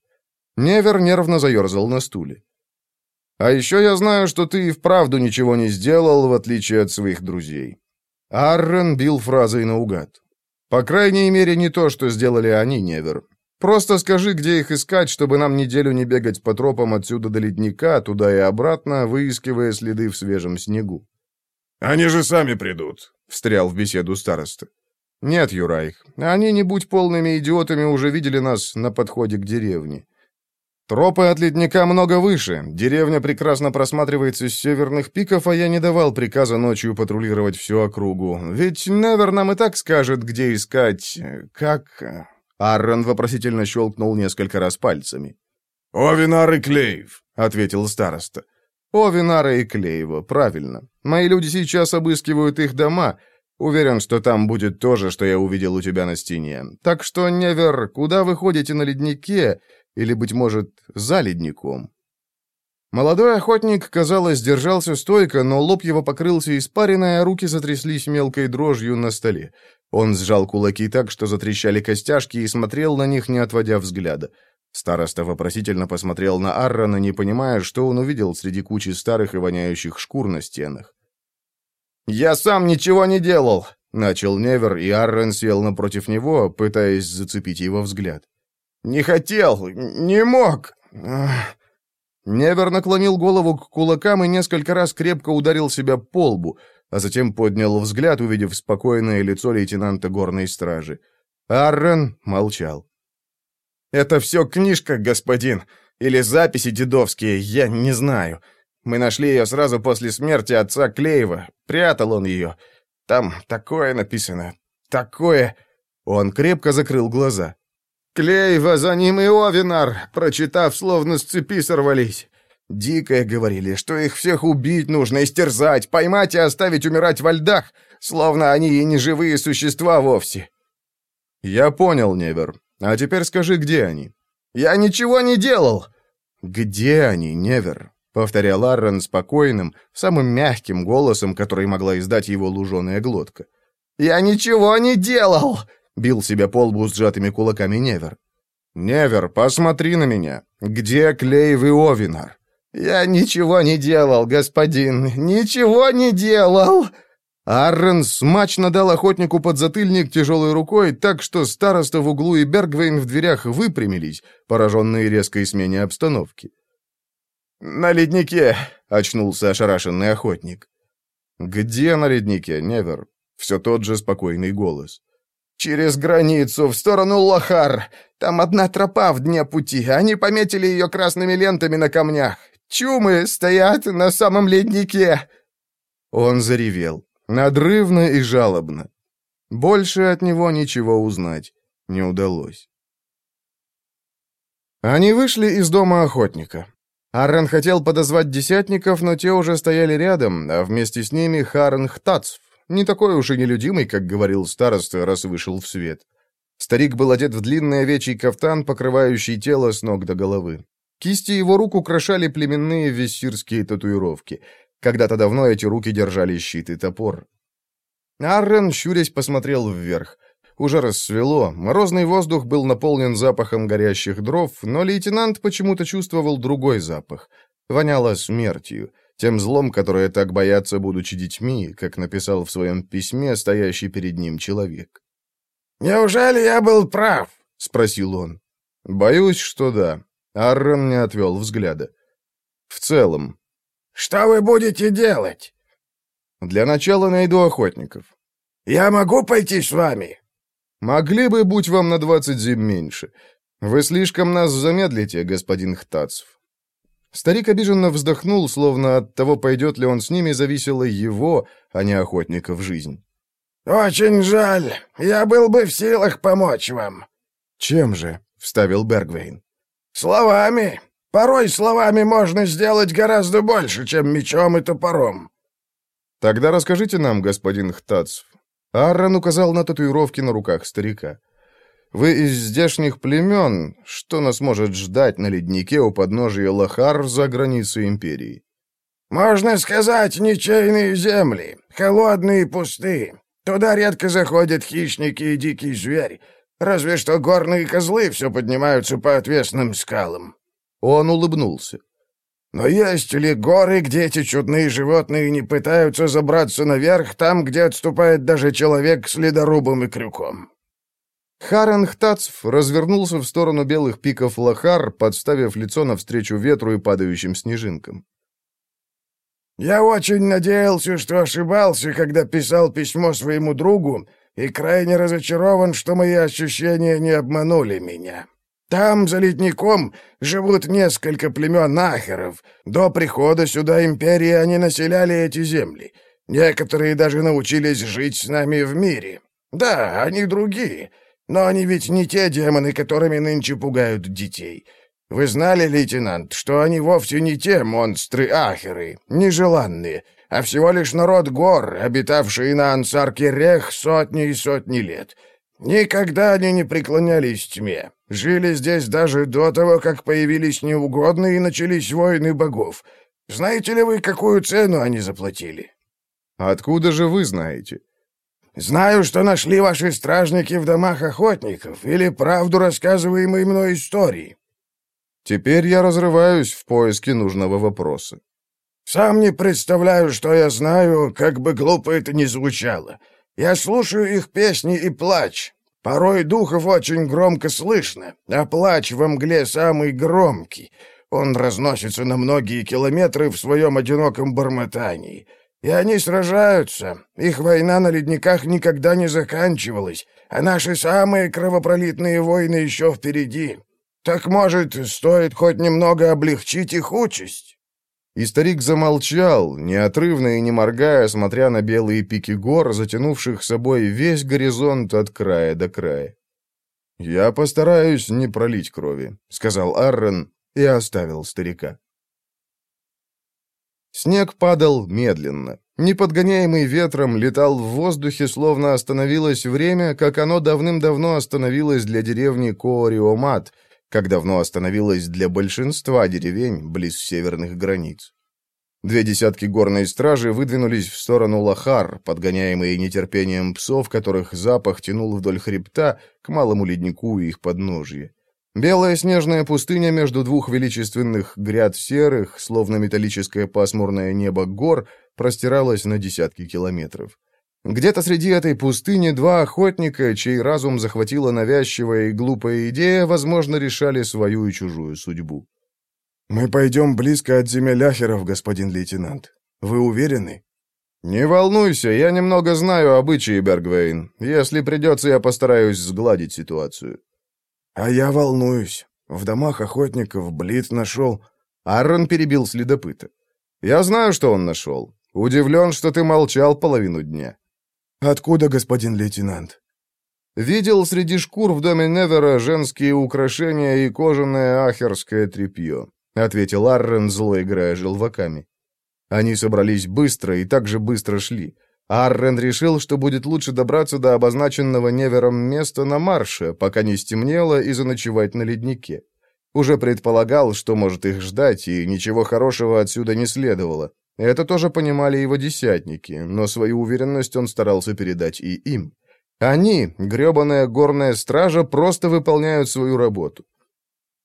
Невер нервно заерзал на стуле. «А еще я знаю, что ты и вправду ничего не сделал, в отличие от своих друзей». Аррен бил фразой наугад. «По крайней мере, не то, что сделали они, Невер. Просто скажи, где их искать, чтобы нам неделю не бегать по тропам отсюда до ледника, туда и обратно, выискивая следы в свежем снегу». «Они же сами придут», — встрял в беседу староста. «Нет, Юрайх, они, не будь полными идиотами, уже видели нас на подходе к деревне. Тропы от ледника много выше, деревня прекрасно просматривается с северных пиков, а я не давал приказа ночью патрулировать всю округу. Ведь Невер нам и так скажет, где искать... как...» Аррен вопросительно щелкнул несколько раз пальцами. «Овинар и Клеев», — ответил староста. «Овинара и Клеева, правильно. Мои люди сейчас обыскивают их дома. Уверен, что там будет то же, что я увидел у тебя на стене. Так что, Невер, куда вы ходите на леднике...» Или, быть может, за ледником? Молодой охотник, казалось, держался стойко, но лоб его покрылся испариной, а руки затряслись мелкой дрожью на столе. Он сжал кулаки так, что затрещали костяшки, и смотрел на них, не отводя взгляда. Староста вопросительно посмотрел на Аррона, не понимая, что он увидел среди кучи старых и воняющих шкур на стенах. «Я сам ничего не делал!» — начал Невер, и Аррен сел напротив него, пытаясь зацепить его взгляд. Не хотел, не мог. Невер наклонил голову к кулакам и несколько раз крепко ударил себя по лбу, а затем поднял взгляд, увидев спокойное лицо лейтенанта горной стражи. Аррен молчал. «Это все книжка, господин, или записи дедовские, я не знаю. Мы нашли ее сразу после смерти отца Клеева, прятал он ее. Там такое написано, такое...» Он крепко закрыл глаза. Клейва за ним и Овинар, прочитав, словно с цепи сорвались. Дикое говорили, что их всех убить нужно, истерзать, поймать и оставить умирать во льдах, словно они и не живые существа вовсе. Я понял, Невер. А теперь скажи, где они? Я ничего не делал. Где они, Невер? Повторял Аррен спокойным, самым мягким голосом, который могла издать его луженая глотка. «Я ничего не делал!» Бил себя по лбу сжатыми кулаками Невер. «Невер, посмотри на меня. Где Клейв и Овинар?» «Я ничего не делал, господин, ничего не делал!» Аррен смачно дал охотнику подзатыльник тяжелой рукой, так что староста в углу и Бергвейн в дверях выпрямились, пораженные резкой смене обстановки. «На леднике!» — очнулся ошарашенный охотник. «Где на леднике, Невер?» Все тот же спокойный голос. «Через границу, в сторону Лохар. Там одна тропа в дне пути. Они пометили ее красными лентами на камнях. Чумы стоят на самом леднике!» Он заревел. Надрывно и жалобно. Больше от него ничего узнать не удалось. Они вышли из дома охотника. Аррен хотел подозвать десятников, но те уже стояли рядом, а вместе с ними Харен Хтацв, не такой уж и нелюдимый, как говорил староста, раз вышел в свет. Старик был одет в длинный овечий кафтан, покрывающий тело с ног до головы. Кисти его рук украшали племенные вессирские татуировки. Когда-то давно эти руки держали щит и топор. Аррен, щурясь, посмотрел вверх. Уже рассвело, морозный воздух был наполнен запахом горящих дров, но лейтенант почему-то чувствовал другой запах. Воняло смертью, тем злом, которое так боятся, будучи детьми, как написал в своем письме стоящий перед ним человек. «Неужели я был прав?» — спросил он. «Боюсь, что да». Аррен не отвел взгляда. «В целом, что вы будете делать?» «Для начала найду охотников». «Я могу пойти с вами?» «Могли бы, будь вам на двадцать зим меньше. Вы слишком нас замедлите, господин Хтацев». Старик обиженно вздохнул, словно от того, пойдет ли он с ними, зависела его, а не охотников, жизнь. «Очень жаль. Я был бы в силах помочь вам». «Чем же?» — вставил Бергвейн. «Словами. Порой словами можно сделать гораздо больше, чем мечом и топором». «Тогда расскажите нам, господин Хтацв». Аррон указал на татуировки на руках старика. «Вы из здешних племен. Что нас может ждать на леднике у подножия Лохар за границей империи?» «Можно сказать, ничейные земли, холодные и пустые. Туда редко заходят хищники и дикий зверь. Разве что горные козлы все поднимаются по отвесным скалам. Он улыбнулся. «Но есть ли горы, где эти чудные животные не пытаются забраться наверх, там, где отступает даже человек с ледорубом и крюком?» Харен Хтацв развернулся в сторону белых пиков Лохар, подставив лицо навстречу ветру и падающим снежинкам. «Я очень надеялся, что ошибался, когда писал письмо своему другу, и крайне разочарован, что мои ощущения не обманули меня. Там, за ледником, живут несколько племен ахеров. До прихода сюда империи они населяли эти земли. Некоторые даже научились жить с нами в мире. Да, они другие, но они ведь не те демоны, которыми нынче пугают детей. Вы знали, лейтенант, что они вовсе не те монстры-ахеры, нежеланные, а всего лишь народ гор, обитавший на Ансарке Рех сотни и сотни лет — Никогда они не преклонялись тьме. Жили здесь даже до того, как появились неугодные и начались войны богов. Знаете ли вы, какую цену они заплатили?» «Откуда же вы знаете?» «Знаю, что нашли ваши стражники в домах охотников или правду рассказываемой мной истории». «Теперь я разрываюсь в поиске нужного вопроса». «Сам не представляю, что я знаю, как бы глупо это ни звучало». Я слушаю их песни и плач. Порой духов очень громко слышно, а плач во мгле самый громкий. Он разносится на многие километры в своем одиноком бормотании. И они сражаются. Их война на ледниках никогда не заканчивалась, а наши самые кровопролитные войны еще впереди. Так, может, стоит хоть немного облегчить их участь?» И старик замолчал, неотрывно и не моргая, смотря на белые пики гор, затянувших собой весь горизонт от края до края. «Я постараюсь не пролить крови», — сказал Аррен и оставил старика. Снег падал медленно. Неподгоняемый ветром летал в воздухе, словно остановилось время, как оно давным-давно остановилось для деревни Коориомат — как давно остановилась для большинства деревень близ северных границ. Две десятки горной стражи выдвинулись в сторону Лохар, подгоняемые нетерпением псов, которых запах тянул вдоль хребта к малому леднику и их подножье. Белая снежная пустыня между двух величественных гряд серых, словно металлическое пасмурное небо гор, простиралась на десятки километров. Где-то среди этой пустыни два охотника, чей разум захватила навязчивая и глупая идея, возможно, решали свою и чужую судьбу. «Мы пойдем близко от земель Ахеров, господин лейтенант. Вы уверены?» «Не волнуйся, я немного знаю обычаи, Бергвейн. Если придется, я постараюсь сгладить ситуацию». «А я волнуюсь. В домах охотников Блит нашел...» Аррон перебил следопыта. «Я знаю, что он нашел. Удивлен, что ты молчал половину дня». «Откуда, господин лейтенант?» «Видел среди шкур в доме Невера женские украшения и кожаное ахерское тряпье», — ответил Аррен, зло играя желваками. Они собрались быстро и так же быстро шли. Аррен решил, что будет лучше добраться до обозначенного Невером места на марше, пока не стемнело, и заночевать на леднике. Уже предполагал, что может их ждать, и ничего хорошего отсюда не следовало. Это тоже понимали его десятники, но свою уверенность он старался передать и им. Они, гребаная горная стража, просто выполняют свою работу.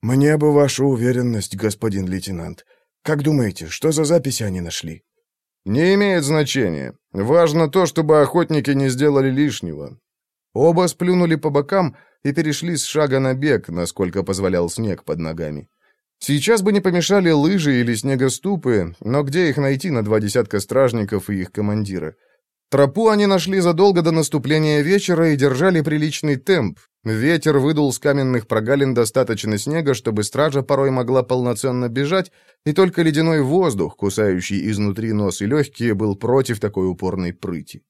«Мне бы ваша уверенность, господин лейтенант. Как думаете, что за записи они нашли?» «Не имеет значения. Важно то, чтобы охотники не сделали лишнего». Оба сплюнули по бокам и перешли с шага на бег, насколько позволял снег под ногами. Сейчас бы не помешали лыжи или снегоступы, но где их найти на два десятка стражников и их командира? Тропу они нашли задолго до наступления вечера и держали приличный темп. Ветер выдул с каменных прогалин достаточно снега, чтобы стража порой могла полноценно бежать, и только ледяной воздух, кусающий изнутри нос и легкие, был против такой упорной прыти.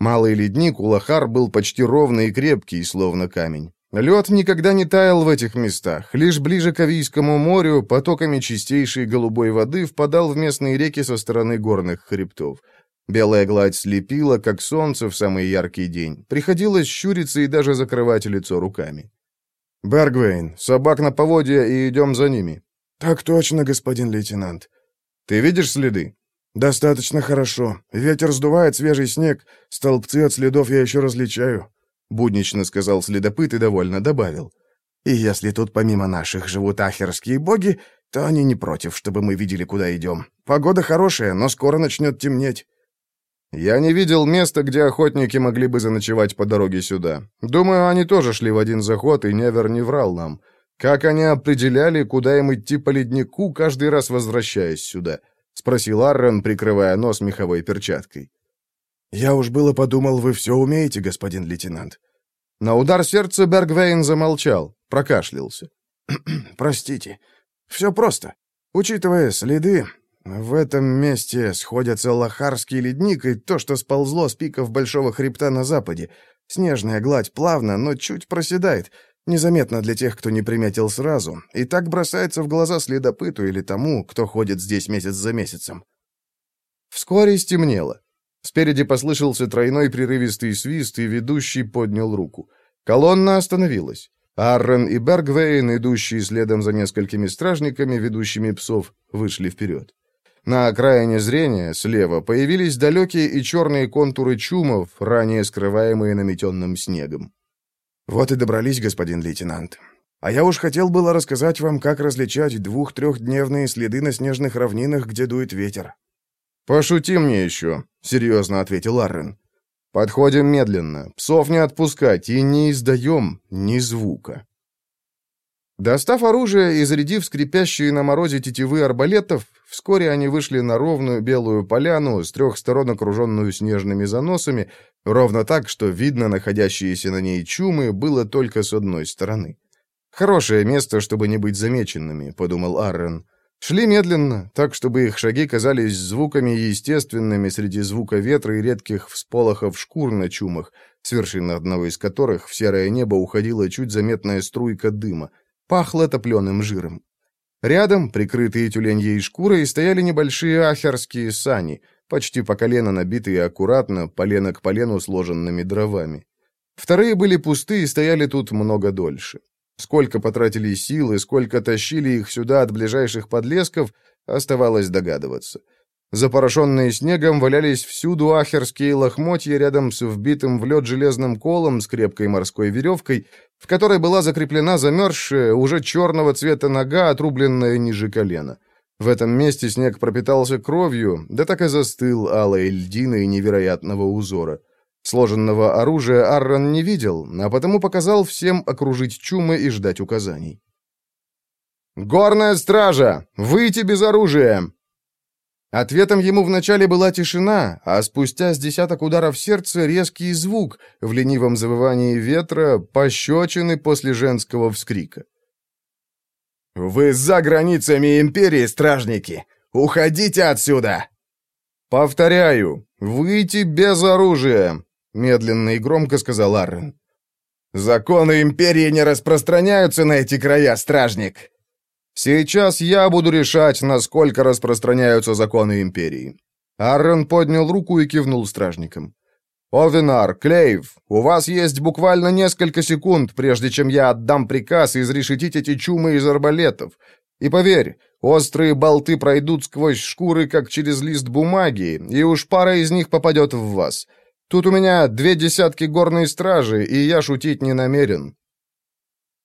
Малый ледник у Лохар был почти ровный и крепкий, словно камень. Лед никогда не таял в этих местах. Лишь ближе к Авийскому морю потоками чистейшей голубой воды впадал в местные реки со стороны горных хребтов. Белая гладь слепила, как солнце в самый яркий день. Приходилось щуриться и даже закрывать лицо руками. «Бергвейн, собак на поводья и идем за ними». «Так точно, господин лейтенант». «Ты видишь следы?» «Достаточно хорошо. Ветер сдувает свежий снег. Столбцы от следов я еще различаю». — буднично сказал следопыт и довольно добавил. «И если тут помимо наших живут ахерские боги, то они не против, чтобы мы видели, куда идем. Погода хорошая, но скоро начнет темнеть». «Я не видел места, где охотники могли бы заночевать по дороге сюда. Думаю, они тоже шли в один заход, и Невер не врал нам. Как они определяли, куда им идти по леднику, каждый раз возвращаясь сюда?» — спросил Аррен, прикрывая нос меховой перчаткой. «Я уж было подумал, вы все умеете, господин лейтенант». На удар сердца Бергвейн замолчал, прокашлялся. «Простите. Все просто. Учитывая следы, в этом месте сходятся Лохарский ледник и то, что сползло с пиков Большого хребта на западе. Снежная гладь плавно, но чуть проседает, незаметно для тех, кто не приметил сразу, и так бросается в глаза следопыту или тому, кто ходит здесь месяц за месяцем». Вскоре стемнело. Спереди послышался тройной прерывистый свист, и ведущий поднял руку. Колонна остановилась. Аррен и Бергвейн, идущие следом за несколькими стражниками, ведущими псов, вышли вперед. На окраине зрения, слева, появились далекие и черные контуры чумов, ранее скрываемые наметенным снегом. «Вот и добрались, господин лейтенант. А я уж хотел было рассказать вам, как различать двух-трехдневные следы на снежных равнинах, где дует ветер». «Пошути мне еще», — серьезно ответил Аррен. «Подходим медленно, псов не отпускать и не издаем ни звука». Достав оружие и зарядив скрипящие на морозе тетивы арбалетов, вскоре они вышли на ровную белую поляну, с трех сторон окруженную снежными заносами, ровно так, что видно находящиеся на ней чумы было только с одной стороны. «Хорошее место, чтобы не быть замеченными», — подумал Аррен. Шли медленно, так, чтобы их шаги казались звуками естественными среди звука ветра и редких всполохов шкур на чумах, с вершины одного из которых в серое небо уходила чуть заметная струйка дыма. Пахло топленым жиром. Рядом, прикрытые тюленьей шкурой, стояли небольшие ахерские сани, почти по колено набитые аккуратно, полено к полену сложенными дровами. Вторые были пусты и стояли тут много дольше. Сколько потратили сил и сколько тащили их сюда от ближайших подлесков, оставалось догадываться. Запорошенные снегом валялись всюду ахерские лохмотья рядом с вбитым в лед железным колом с крепкой морской веревкой, в которой была закреплена замерзшая, уже черного цвета нога, отрубленная ниже колена. В этом месте снег пропитался кровью, да так и застыл алой льдиной невероятного узора. Сложенного оружия Аррон не видел, а потому показал всем окружить чумы и ждать указаний. «Горная стража! Выйти без оружия!» Ответом ему вначале была тишина, а спустя с десяток ударов сердца резкий звук в ленивом завывании ветра, пощечины после женского вскрика. «Вы за границами Империи, стражники! Уходите отсюда!» «Повторяю, выйти без оружия!» — медленно и громко сказал Аррен. «Законы Империи не распространяются на эти края, стражник!» Сейчас я буду решать, насколько распространяются законы Империи». Аррен поднял руку и кивнул стражникам. «Овинар, Клейв, у вас есть буквально несколько секунд, прежде чем я отдам приказ изрешетить эти чумы из арбалетов. И поверь, острые болты пройдут сквозь шкуры, как через лист бумаги, и уж пара из них попадет в вас. Тут у меня две десятки горной стражи, и я шутить не намерен.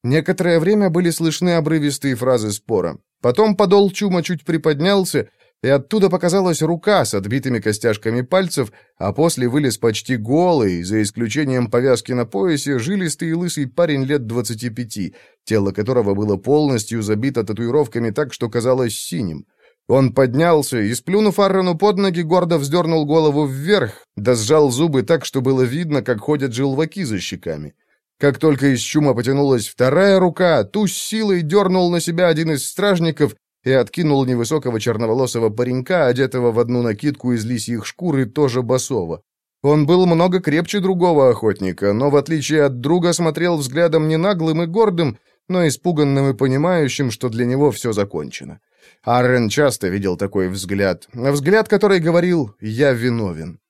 Некоторое время были слышны обрывистые фразы спора. Потом подол чума чуть приподнялся, и оттуда показалась рука с отбитыми костяшками пальцев, а после вылез почти голый, за исключением повязки на поясе, жилистый и лысый парень лет двадцати пяти, тело которого было полностью забито татуировками так, что казалось синим. Он поднялся и, сплюнув Аррону под ноги, гордо вздернул голову вверх, да сжал зубы так, что было видно, как ходят желваки за щеками. Как только из чума потянулась вторая рука, ту с силой дернул на себя один из стражников и откинул невысокого черноволосого паренька, одетого в одну накидку из лисьих шкур и тоже басова. Он был много крепче другого охотника, но, в отличие от друга, смотрел взглядом не наглым и гордым, но испуганным и понимающим, что для него все закончено. Аррен часто видел такой взгляд, взгляд, который говорил «я виновен».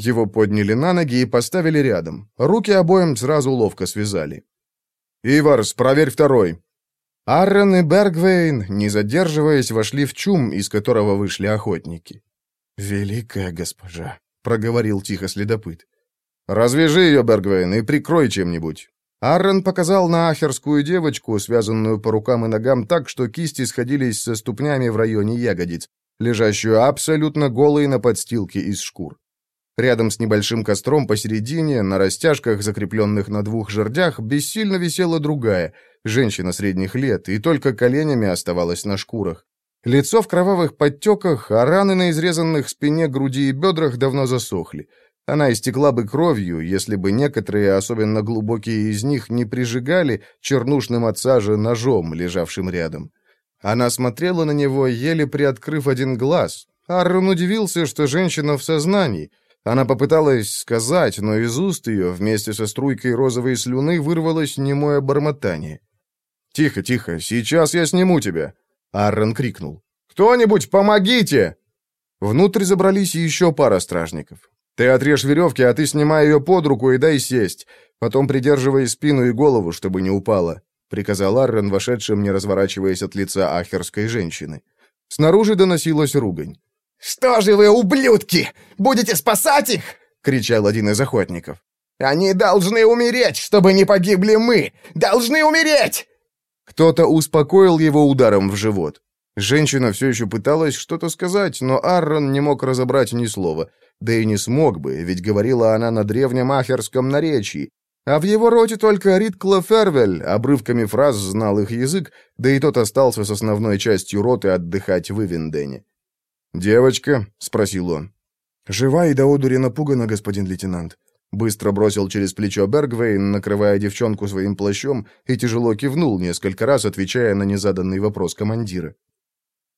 Его подняли на ноги и поставили рядом. Руки обоим сразу ловко связали. «Иварс, проверь второй». Аррен и Бергвейн, не задерживаясь, вошли в чум, из которого вышли охотники. «Великая госпожа», — проговорил тихо следопыт. «Развяжи ее, Бергвейн, и прикрой чем-нибудь». Аррен показал на ахерскую девочку, связанную по рукам и ногам так, что кисти сходились со ступнями в районе ягодиц, лежащую абсолютно голой на подстилке из шкур. Рядом с небольшим костром посередине, на растяжках, закрепленных на двух жердях, бессильно висела другая, женщина средних лет, и только коленями оставалась на шкурах. Лицо в кровавых подтеках, а раны на изрезанных спине, груди и бедрах давно засохли. Она истекла бы кровью, если бы некоторые, особенно глубокие из них, не прижигали чернушным от сажи ножом, лежавшим рядом. Она смотрела на него, еле приоткрыв один глаз. Аррон удивился, что женщина в сознании, она попыталась сказать, но из уст ее вместе со струйкой розовой слюны вырвалось немое бормотание. «Тихо, тихо, сейчас я сниму тебя!» Аррон крикнул. «Кто-нибудь, помогите!» Внутрь забрались еще пара стражников. «Ты отрежь веревки, а ты снимай ее под руку и дай сесть. Потом придерживай спину и голову, чтобы не упала», — приказал Аррен, вошедшим, не разворачиваясь от лица ахерской женщины. Снаружи доносилась ругань. «Что же вы, ублюдки, будете спасать их?» — кричал один из охотников. «Они должны умереть, чтобы не погибли мы! Должны умереть!» Кто-то успокоил его ударом в живот. Женщина все еще пыталась что-то сказать, но Аррон не мог разобрать ни слова. Да и не смог бы, ведь говорила она на древнем ахерском наречии. А в его роте только Риткла Фервель обрывками фраз знал их язык, да и тот остался с основной частью роты отдыхать в Ивендене. «Девочка?» — спросил он. «Жива и до одури напугана, господин лейтенант». Быстро бросил через плечо Бергвейн, накрывая девчонку своим плащом, и тяжело кивнул несколько раз, отвечая на незаданный вопрос командира.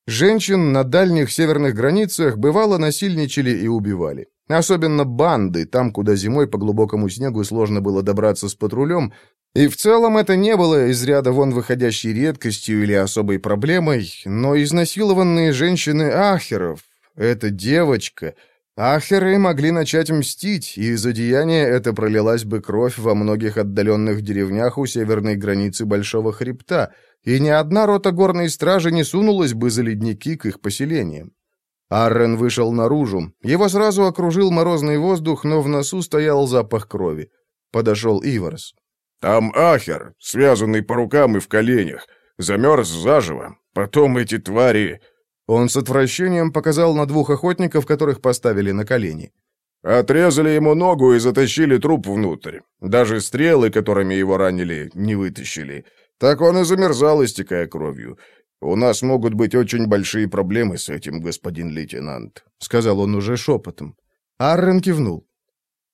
Женщин на дальних северных границах бывало насильничали и убивали. Особенно банды, там, куда зимой по глубокому снегу сложно было добраться с патрулем, и в целом это не было из ряда вон выходящей редкостью или особой проблемой, но изнасилованные женщины Ахеров, эта девочка, Ахеры могли начать мстить, и за деяние это пролилась бы кровь во многих отдаленных деревнях у северной границы Большого Хребта, и ни одна рота горной стражи не сунулась бы за ледники к их поселениям. Аррен вышел наружу. Его сразу окружил морозный воздух, но в носу стоял запах крови. Подошел Иварс. Там Ахер, связанный по рукам и в коленях, замерз заживо. Потом эти твари... Он с отвращением показал на двух охотников, которых поставили на колени. Отрезали ему ногу и затащили труп внутрь. Даже стрелы, которыми его ранили, не вытащили. Так он и замерзал, истекая кровью. «У нас могут быть очень большие проблемы с этим, господин лейтенант», — сказал он уже шепотом. Аррен кивнул.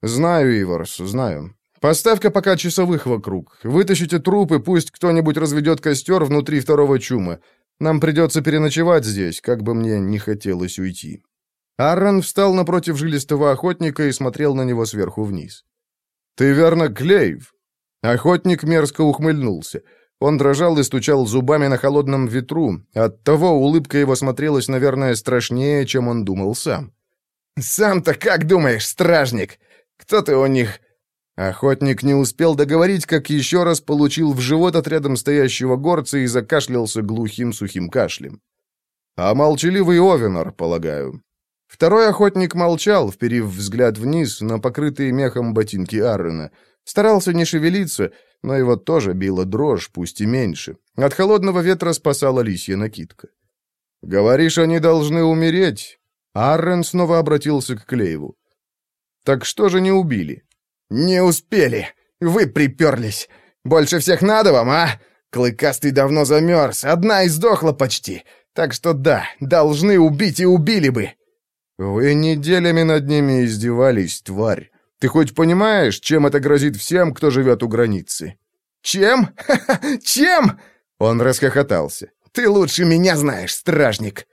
«Знаю, Иворс, знаю. Поставь-ка пока часовых вокруг. Вытащите трупы, пусть кто-нибудь разведет костер внутри второго чума. Нам придется переночевать здесь, как бы мне не хотелось уйти». Аррен встал напротив жилистого охотника и смотрел на него сверху вниз. «Ты верно Клейв?» Охотник мерзко ухмыльнулся. Он дрожал и стучал зубами на холодном ветру. Оттого улыбка его смотрелась, наверное, страшнее, чем он думал сам. «Сам-то как думаешь, стражник? Кто ты у них?» Охотник не успел договорить, как еще раз получил в живот от рядом стоящего горца и закашлялся глухим сухим кашлем. «А молчаливый Овенор, полагаю». Второй охотник молчал, вперив взгляд вниз на покрытые мехом ботинки Аррена. Старался не шевелиться, но его тоже била дрожь, пусть и меньше. От холодного ветра спасала лисья накидка. «Говоришь, они должны умереть?» Аррен снова обратился к Клееву. «Так что же не убили?» «Не успели! Вы приперлись! Больше всех надо вам, а? Клыкастый давно замерз, одна и сдохла почти. Так что да, должны убить и убили бы!» «Вы неделями над ними издевались, тварь. Ты хоть понимаешь, чем это грозит всем, кто живет у границы?» «Чем? Чем?» Он расхохотался. «Ты лучше меня знаешь, стражник!»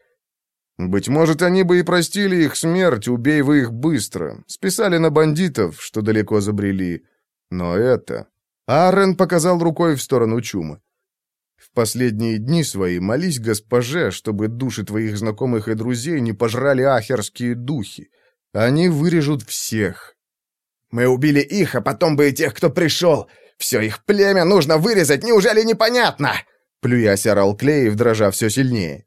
«Быть может, они бы и простили их смерть, убей вы их быстро. Списали на бандитов, что далеко забрели. Но это...» Аарон показал рукой в сторону чума. «В последние дни свои молись госпоже, чтобы души твоих знакомых и друзей не пожрали ахерские духи. Они вырежут всех, мы убили их, а потом бы и тех, кто пришел. Все их племя нужно вырезать, неужели непонятно?» Плюясь орал Клеев, дрожа все сильнее.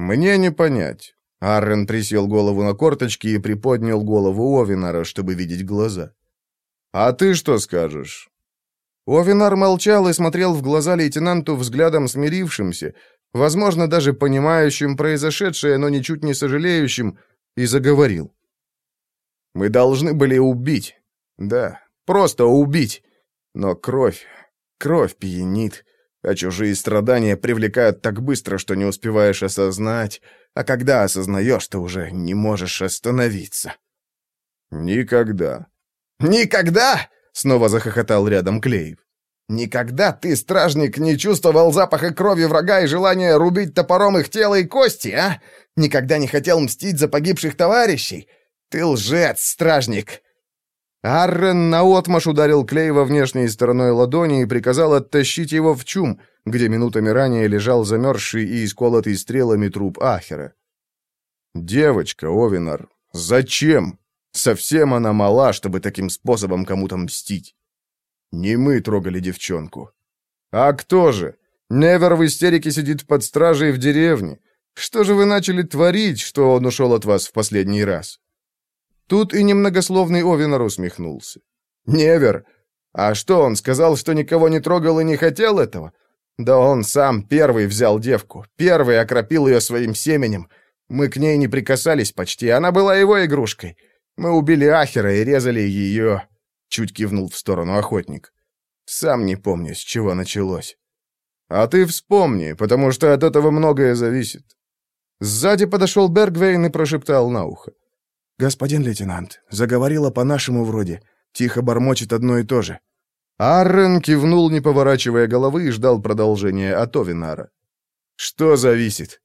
«Мне не понять». Аррен присел голову на корточки и приподнял голову Овинара, чтобы видеть глаза. «А ты что скажешь?» Овинар молчал и смотрел в глаза лейтенанту взглядом смирившимся, возможно, даже понимающим произошедшее, но ничуть не сожалеющим, и заговорил. «Мы должны были убить. Да, просто убить. Но кровь, кровь пьянит, а чужие страдания привлекают так быстро, что не успеваешь осознать, а когда осознаешь, то уже не можешь остановиться. Никогда. Никогда? Снова захохотал рядом Клеев. Никогда ты, стражник, не чувствовал запаха крови врага и желания рубить топором их тело и кости, а? Никогда не хотел мстить за погибших товарищей? Ты лжец, стражник. Аррен наотмашь ударил Клейва внешней стороной ладони и приказал оттащить его в чум, где минутами ранее лежал замерзший и исколотый стрелами труп Ахера. «Девочка, Овинар, зачем? Совсем она мала, чтобы таким способом кому-то мстить. Не мы трогали девчонку. А кто же? Невер в истерике сидит под стражей в деревне. Что же вы начали творить, что он ушел от вас в последний раз?» Тут и немногословный Овинор усмехнулся. «Невер! А что, он сказал, что никого не трогал и не хотел этого? Да он сам первый взял девку, первый окропил ее своим семенем. Мы к ней не прикасались почти, она была его игрушкой. Мы убили Ахера и резали ее...» Чуть кивнул в сторону охотник. «Сам не помню, с чего началось». «А ты вспомни, потому что от этого многое зависит». Сзади подошел Бергвейн и прошептал на ухо. «Господин лейтенант, заговорила по-нашему вроде. Тихо бормочет одно и то же». Аррен кивнул, не поворачивая головы, и ждал продолжения от Овинара. «Что зависит?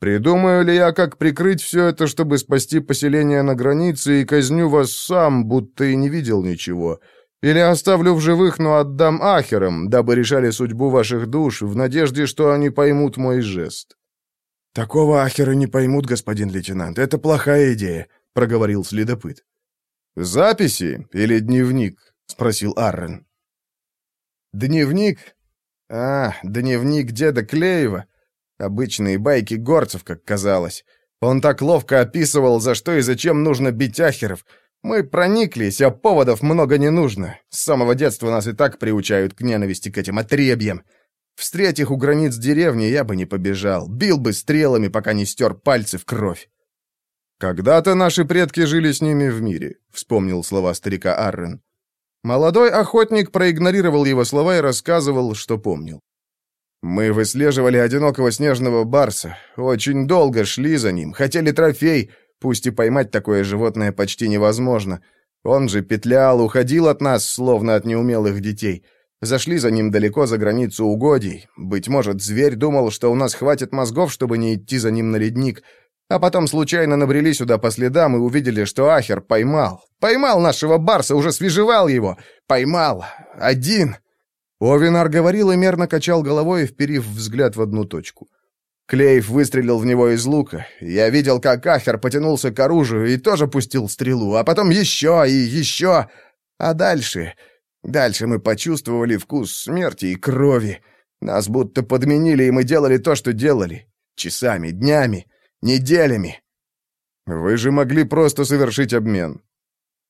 Придумаю ли я, как прикрыть все это, чтобы спасти поселение на границе, и казню вас сам, будто и не видел ничего? Или оставлю в живых, но отдам ахерам, дабы решали судьбу ваших душ, в надежде, что они поймут мой жест?» «Такого ахера не поймут, господин лейтенант. Это плохая идея. — проговорил следопыт. «Записи или дневник?» — спросил Аррен. «Дневник? А, дневник деда Клеева. Обычные байки горцев, как казалось. Он так ловко описывал, за что и зачем нужно бить ахеров. Мы прониклись, а поводов много не нужно. С самого детства нас и так приучают к ненависти к этим отребьям. Встреть их у границ деревни, я бы не побежал. Бил бы стрелами, пока не стер пальцы в кровь. «Когда-то наши предки жили с ними в мире», — вспомнил слова старика Аррен. Молодой охотник проигнорировал его слова и рассказывал, что помнил. «Мы выслеживали одинокого снежного барса, очень долго шли за ним, хотели трофей, пусть и поймать такое животное почти невозможно. Он же петлял, уходил от нас, словно от неумелых детей. Зашли за ним далеко за границу угодий. Быть может, зверь думал, что у нас хватит мозгов, чтобы не идти за ним на ледник, а потом случайно набрели сюда по следам и увидели, что Ахер поймал. Поймал нашего барса, уже свежевал его. Поймал. Один. Овинар говорил и мерно качал головой, вперив взгляд в одну точку. Клейв выстрелил в него из лука. Я видел, как Ахер потянулся к оружию и тоже пустил стрелу, а потом еще и еще. А дальше... Дальше мы почувствовали вкус смерти и крови. Нас будто подменили, и мы делали то, что делали. Часами, днями. Неделями. Вы же могли просто совершить обмен.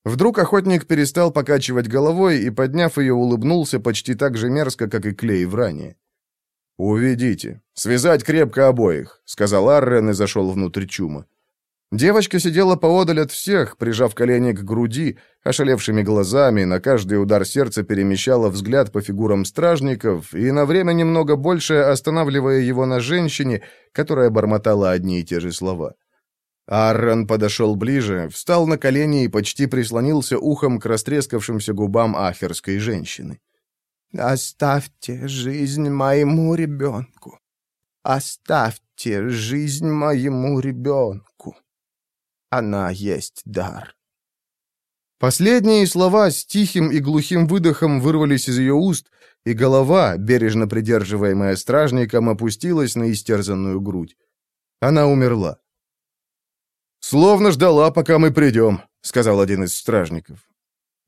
Вдруг охотник перестал покачивать головой и, подняв ее, улыбнулся почти так же мерзко, как и Клей в ране. «Уведите. Связать крепко обоих», — сказал Аррен и зашел внутрь чума. Девочка сидела поодаль от всех, прижав колени к груди, ошалевшими глазами, на каждый удар сердца перемещала взгляд по фигурам стражников и на время немного больше останавливая его на женщине, которая бормотала одни и те же слова. Аррон подошел ближе, встал на колени и почти прислонился ухом к растрескавшимся губам ахерской женщины. «Оставьте жизнь моему ребенку! Оставьте жизнь моему ребенку!» Она есть дар». Последние слова с тихим и глухим выдохом вырвались из ее уст, и голова, бережно придерживаемая стражником, опустилась на истерзанную грудь. Она умерла. «Словно ждала, пока мы придем», — сказал один из стражников.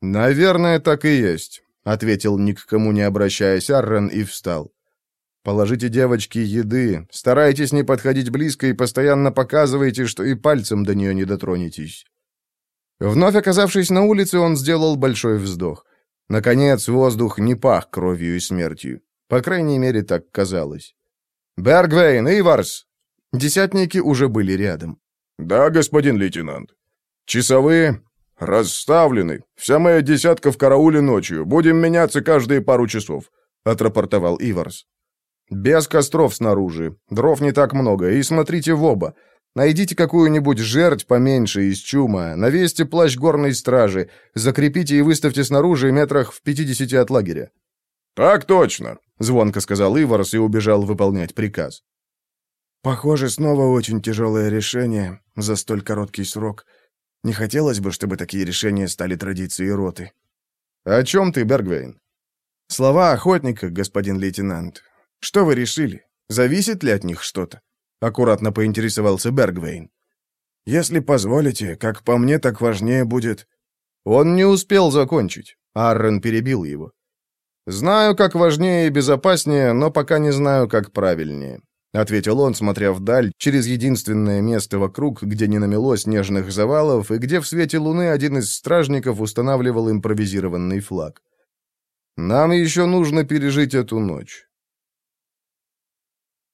«Наверное, так и есть», — ответил ни к кому не обращаясь Аррен и встал. Положите девочке еды, старайтесь не подходить близко и постоянно показывайте, что и пальцем до нее не дотронетесь». Вновь оказавшись на улице, он сделал большой вздох. Наконец, воздух не пах кровью и смертью. По крайней мере, так казалось. «Бергвейн, Иварс!» Десятники уже были рядом. «Да, господин лейтенант. Часовые расставлены. Вся моя десятка в карауле ночью. Будем меняться каждые пару часов», — отрапортовал Иварс. Без костров снаружи. Дров не так много. И смотрите в оба. Найдите какую-нибудь жерть поменьше из чума, навесьте плащ горной стражи, закрепите и выставьте снаружи метрах в пятидесяти от лагеря». «Так точно», — звонко сказал Иварс и убежал выполнять приказ. «Похоже, снова очень тяжелое решение за столь короткий срок. Не хотелось бы, чтобы такие решения стали традицией роты». «О чем ты, Бергвейн?» «Слова охотника, господин лейтенант. Что вы решили? Зависит ли от них что-то?» Аккуратно поинтересовался Бергвейн. «Если позволите, как по мне, так важнее будет...» Он не успел закончить. Аррен перебил его. «Знаю, как важнее и безопаснее, но пока не знаю, как правильнее», — ответил он, смотря вдаль, через единственное место вокруг, где не намело снежных завалов и где в свете луны один из стражников устанавливал импровизированный флаг. «Нам еще нужно пережить эту ночь.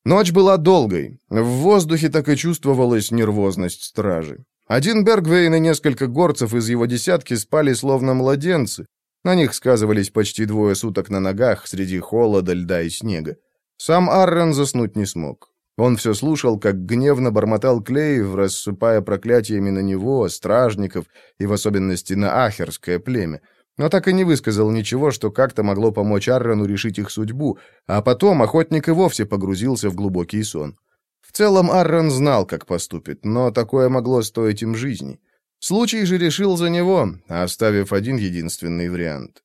Ночь была долгой. В воздухе так и чувствовалась нервозность стражи. Один Бергвейн и несколько горцев из его десятки спали словно младенцы. На них сказывались почти двое суток на ногах среди холода, льда и снега. Сам Аррен заснуть не смог. Он все слушал, как гневно бормотал Клеев, рассыпая проклятиями на него, стражников и в особенности на ахерское племя но так и не высказал ничего, что как-то могло помочь Аррану решить их судьбу, а потом охотник и вовсе погрузился в глубокий сон. В целом Арран знал, как поступит, но такое могло стоить им жизни. Случай же решил за него, оставив один единственный вариант.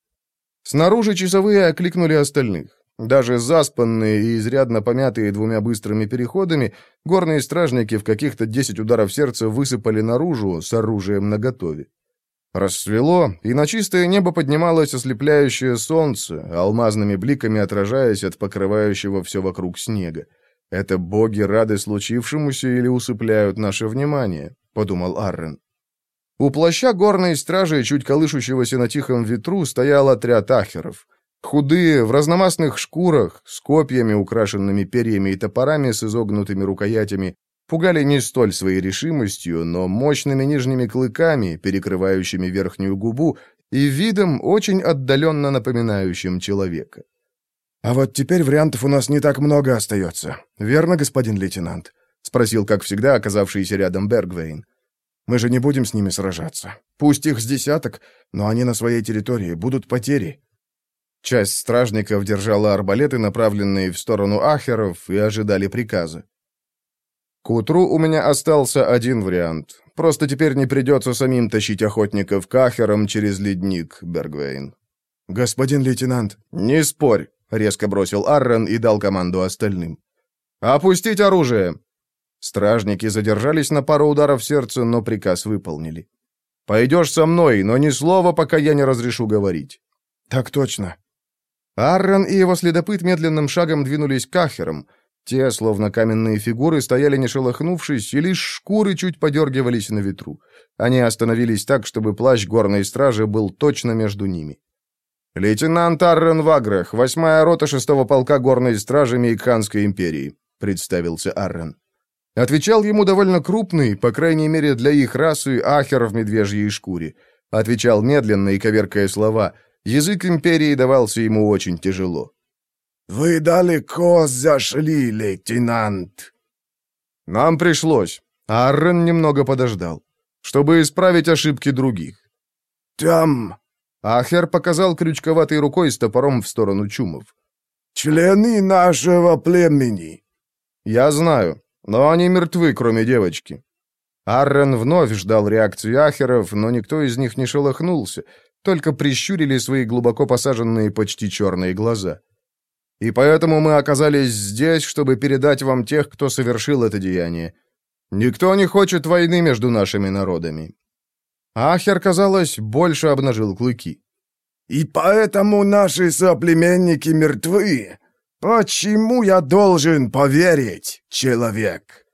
Снаружи часовые окликнули остальных. Даже заспанные и изрядно помятые двумя быстрыми переходами, горные стражники в каких-то десять ударов сердца высыпали наружу с оружием наготове. Рассвело, и на чистое небо поднималось ослепляющее солнце, алмазными бликами отражаясь от покрывающего все вокруг снега. «Это боги рады случившемуся или усыпляют наше внимание?» — подумал Аррен. У плаща горной стражи, чуть колышущегося на тихом ветру, стоял отряд ахеров. Худые, в разномастных шкурах, с копьями, украшенными перьями и топорами с изогнутыми рукоятями, пугали не столь своей решимостью, но мощными нижними клыками, перекрывающими верхнюю губу, и видом, очень отдаленно напоминающим человека. «А вот теперь вариантов у нас не так много остается. Верно, господин лейтенант?» — спросил, как всегда, оказавшийся рядом Бергвейн. «Мы же не будем с ними сражаться. Пусть их с десяток, но они на своей территории, будут потери». Часть стражников держала арбалеты, направленные в сторону ахеров, и ожидали приказа. К утру у меня остался один вариант. Просто теперь не придется самим тащить охотников к ахерам через ледник, Бергвейн. «Господин лейтенант...» «Не спорь», — резко бросил Аррен и дал команду остальным. «Опустить оружие!» Стражники задержались на пару ударов сердца, но приказ выполнили. «Пойдешь со мной, но ни слова, пока я не разрешу говорить». «Так точно», Аррон и его следопыт медленным шагом двинулись к ахерам. Те, словно каменные фигуры, стояли не шелохнувшись, и лишь шкуры чуть подергивались на ветру. Они остановились так, чтобы плащ горной стражи был точно между ними. «Лейтенант Аррен Ваграх, восьмая рота шестого полка горной стражи Мейкханской империи», — представился Аррен. Отвечал ему довольно крупный, по крайней мере для их расы, ахер в медвежьей шкуре. Отвечал медленно и коверкая слова — Язык империи давался ему очень тяжело. «Вы далеко зашли, лейтенант!» «Нам пришлось». Аррен немного подождал, чтобы исправить ошибки других. «Там...» Ахер показал крючковатой рукой с топором в сторону чумов. «Члены нашего племени». «Я знаю, но они мертвы, кроме девочки». Аррен вновь ждал реакции ахеров, но никто из них не шелохнулся, только прищурили свои глубоко посаженные почти черные глаза. И поэтому мы оказались здесь, чтобы передать вам тех, кто совершил это деяние. Никто не хочет войны между нашими народами. Ахер, казалось, больше обнажил клыки. «И поэтому наши соплеменники мертвы. Почему я должен поверить, человек?»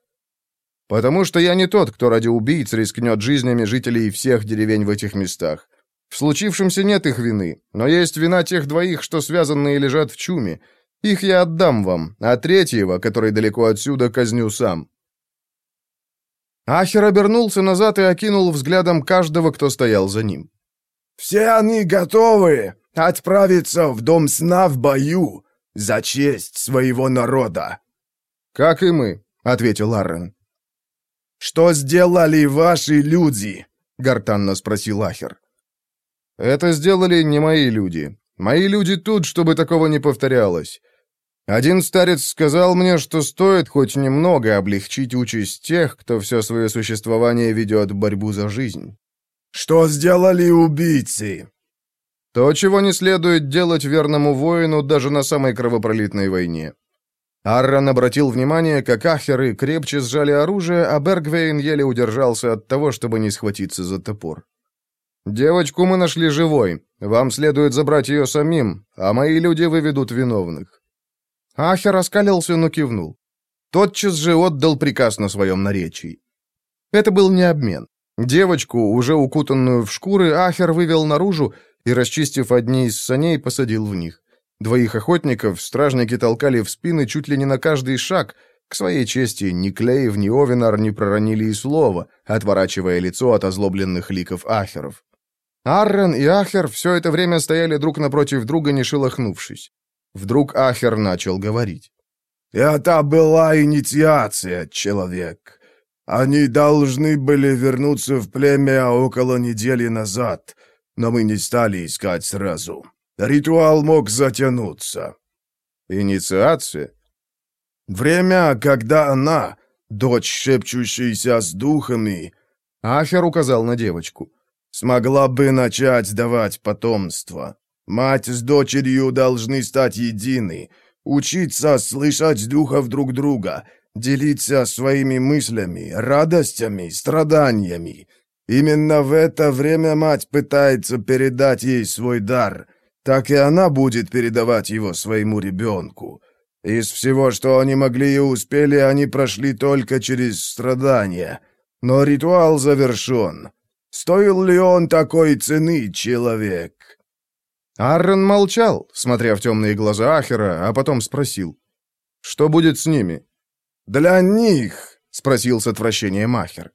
«Потому что я не тот, кто ради убийц рискнет жизнями жителей всех деревень в этих местах. В случившемся нет их вины, но есть вина тех двоих, что связанные лежат в чуме. Их я отдам вам, а третьего, который далеко отсюда, казню сам». Ахер обернулся назад и окинул взглядом каждого, кто стоял за ним. «Все они готовы отправиться в дом сна в бою за честь своего народа». «Как и мы», — ответил Аррен. «Что сделали ваши люди?» — гортанно спросил Ахер. Это сделали не мои люди. Мои люди тут, чтобы такого не повторялось. Один старец сказал мне, что стоит хоть немного облегчить участь тех, кто все свое существование ведет борьбу за жизнь. «Что сделали убийцы?» То, чего не следует делать верному воину даже на самой кровопролитной войне. Арран обратил внимание, как ахеры крепче сжали оружие, а Бергвейн еле удержался от того, чтобы не схватиться за топор. «Девочку мы нашли живой. Вам следует забрать ее самим, а мои люди выведут виновных». Ахер раскалился, но кивнул. Тотчас же отдал приказ на своем наречии. Это был не обмен. Девочку, уже укутанную в шкуры, Ахер вывел наружу и, расчистив одни из саней, посадил в них. Двоих охотников стражники толкали в спины чуть ли не на каждый шаг. К своей чести ни Клеев, ни Овинар не проронили и слова, отворачивая лицо от озлобленных ликов Ахеров. Аррен и Ахер все это время стояли друг напротив друга, не шелохнувшись. Вдруг Ахер начал говорить. «Это была инициация, человек. Они должны были вернуться в племя около недели назад, но мы не стали искать сразу. Ритуал мог затянуться». «Инициация?» «Время, когда она, дочь, шепчущаяся с духами...» Ахер указал на девочку смогла бы начать давать потомство. Мать с дочерью должны стать едины, учиться слышать духов друг друга, делиться своими мыслями, радостями, страданиями. Именно в это время мать пытается передать ей свой дар, так и она будет передавать его своему ребенку. Из всего, что они могли и успели, они прошли только через страдания. Но ритуал завершен. Стоил ли он такой цены, человек?» Аррен молчал, смотря в темные глаза Ахера, а потом спросил. «Что будет с ними?» «Для них», — спросил с отвращением Ахер.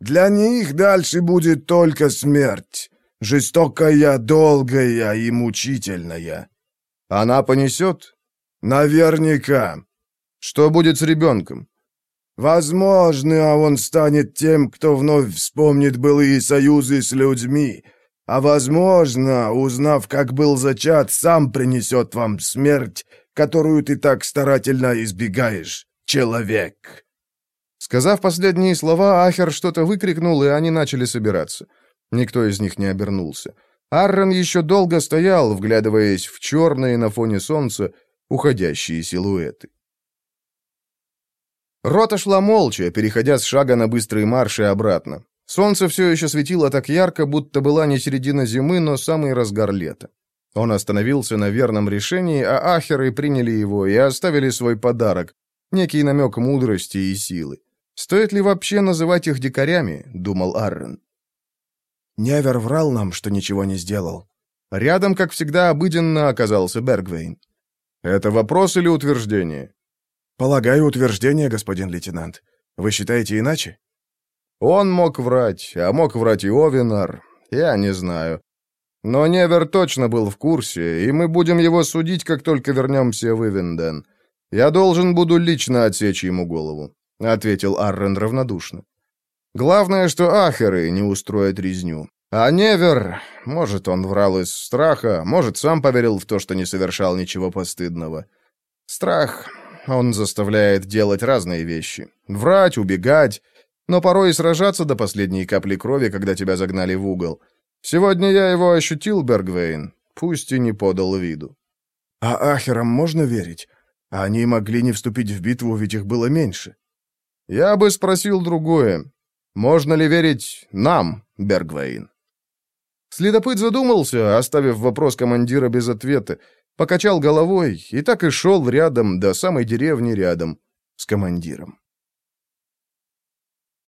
«Для них дальше будет только смерть, жестокая, долгая и мучительная». «Она понесет?» «Наверняка». «Что будет с ребенком?» «Возможно, он станет тем, кто вновь вспомнит былые союзы с людьми, а, возможно, узнав, как был зачат, сам принесет вам смерть, которую ты так старательно избегаешь, человек». Сказав последние слова, Ахер что-то выкрикнул, и они начали собираться. Никто из них не обернулся. Аррен еще долго стоял, вглядываясь в черные на фоне солнца уходящие силуэты. Рота шла молча, переходя с шага на быстрый марш и обратно. Солнце все еще светило так ярко, будто была не середина зимы, но самый разгар лета. Он остановился на верном решении, а ахеры приняли его и оставили свой подарок, некий намек мудрости и силы. «Стоит ли вообще называть их дикарями?» — думал Аррен. «Невер врал нам, что ничего не сделал». Рядом, как всегда, обыденно оказался Бергвейн. «Это вопрос или утверждение?» «Полагаю, утверждение, господин лейтенант. Вы считаете иначе?» Он мог врать, а мог врать и Овинар. Я не знаю. Но Невер точно был в курсе, и мы будем его судить, как только вернемся в Ивенден. Я должен буду лично отсечь ему голову», — ответил Аррен равнодушно. «Главное, что Ахеры не устроят резню. А Невер, может, он врал из страха, может, сам поверил в то, что не совершал ничего постыдного. Страх, он заставляет делать разные вещи. Врать, убегать, но порой и сражаться до последней капли крови, когда тебя загнали в угол. Сегодня я его ощутил, Бергвейн, пусть и не подал виду. А Ахерам можно верить? Они могли не вступить в битву, ведь их было меньше. Я бы спросил другое. Можно ли верить нам, Бергвейн? Следопыт задумался, оставив вопрос командира без ответа, покачал головой и так и шел рядом до самой деревни рядом с командиром.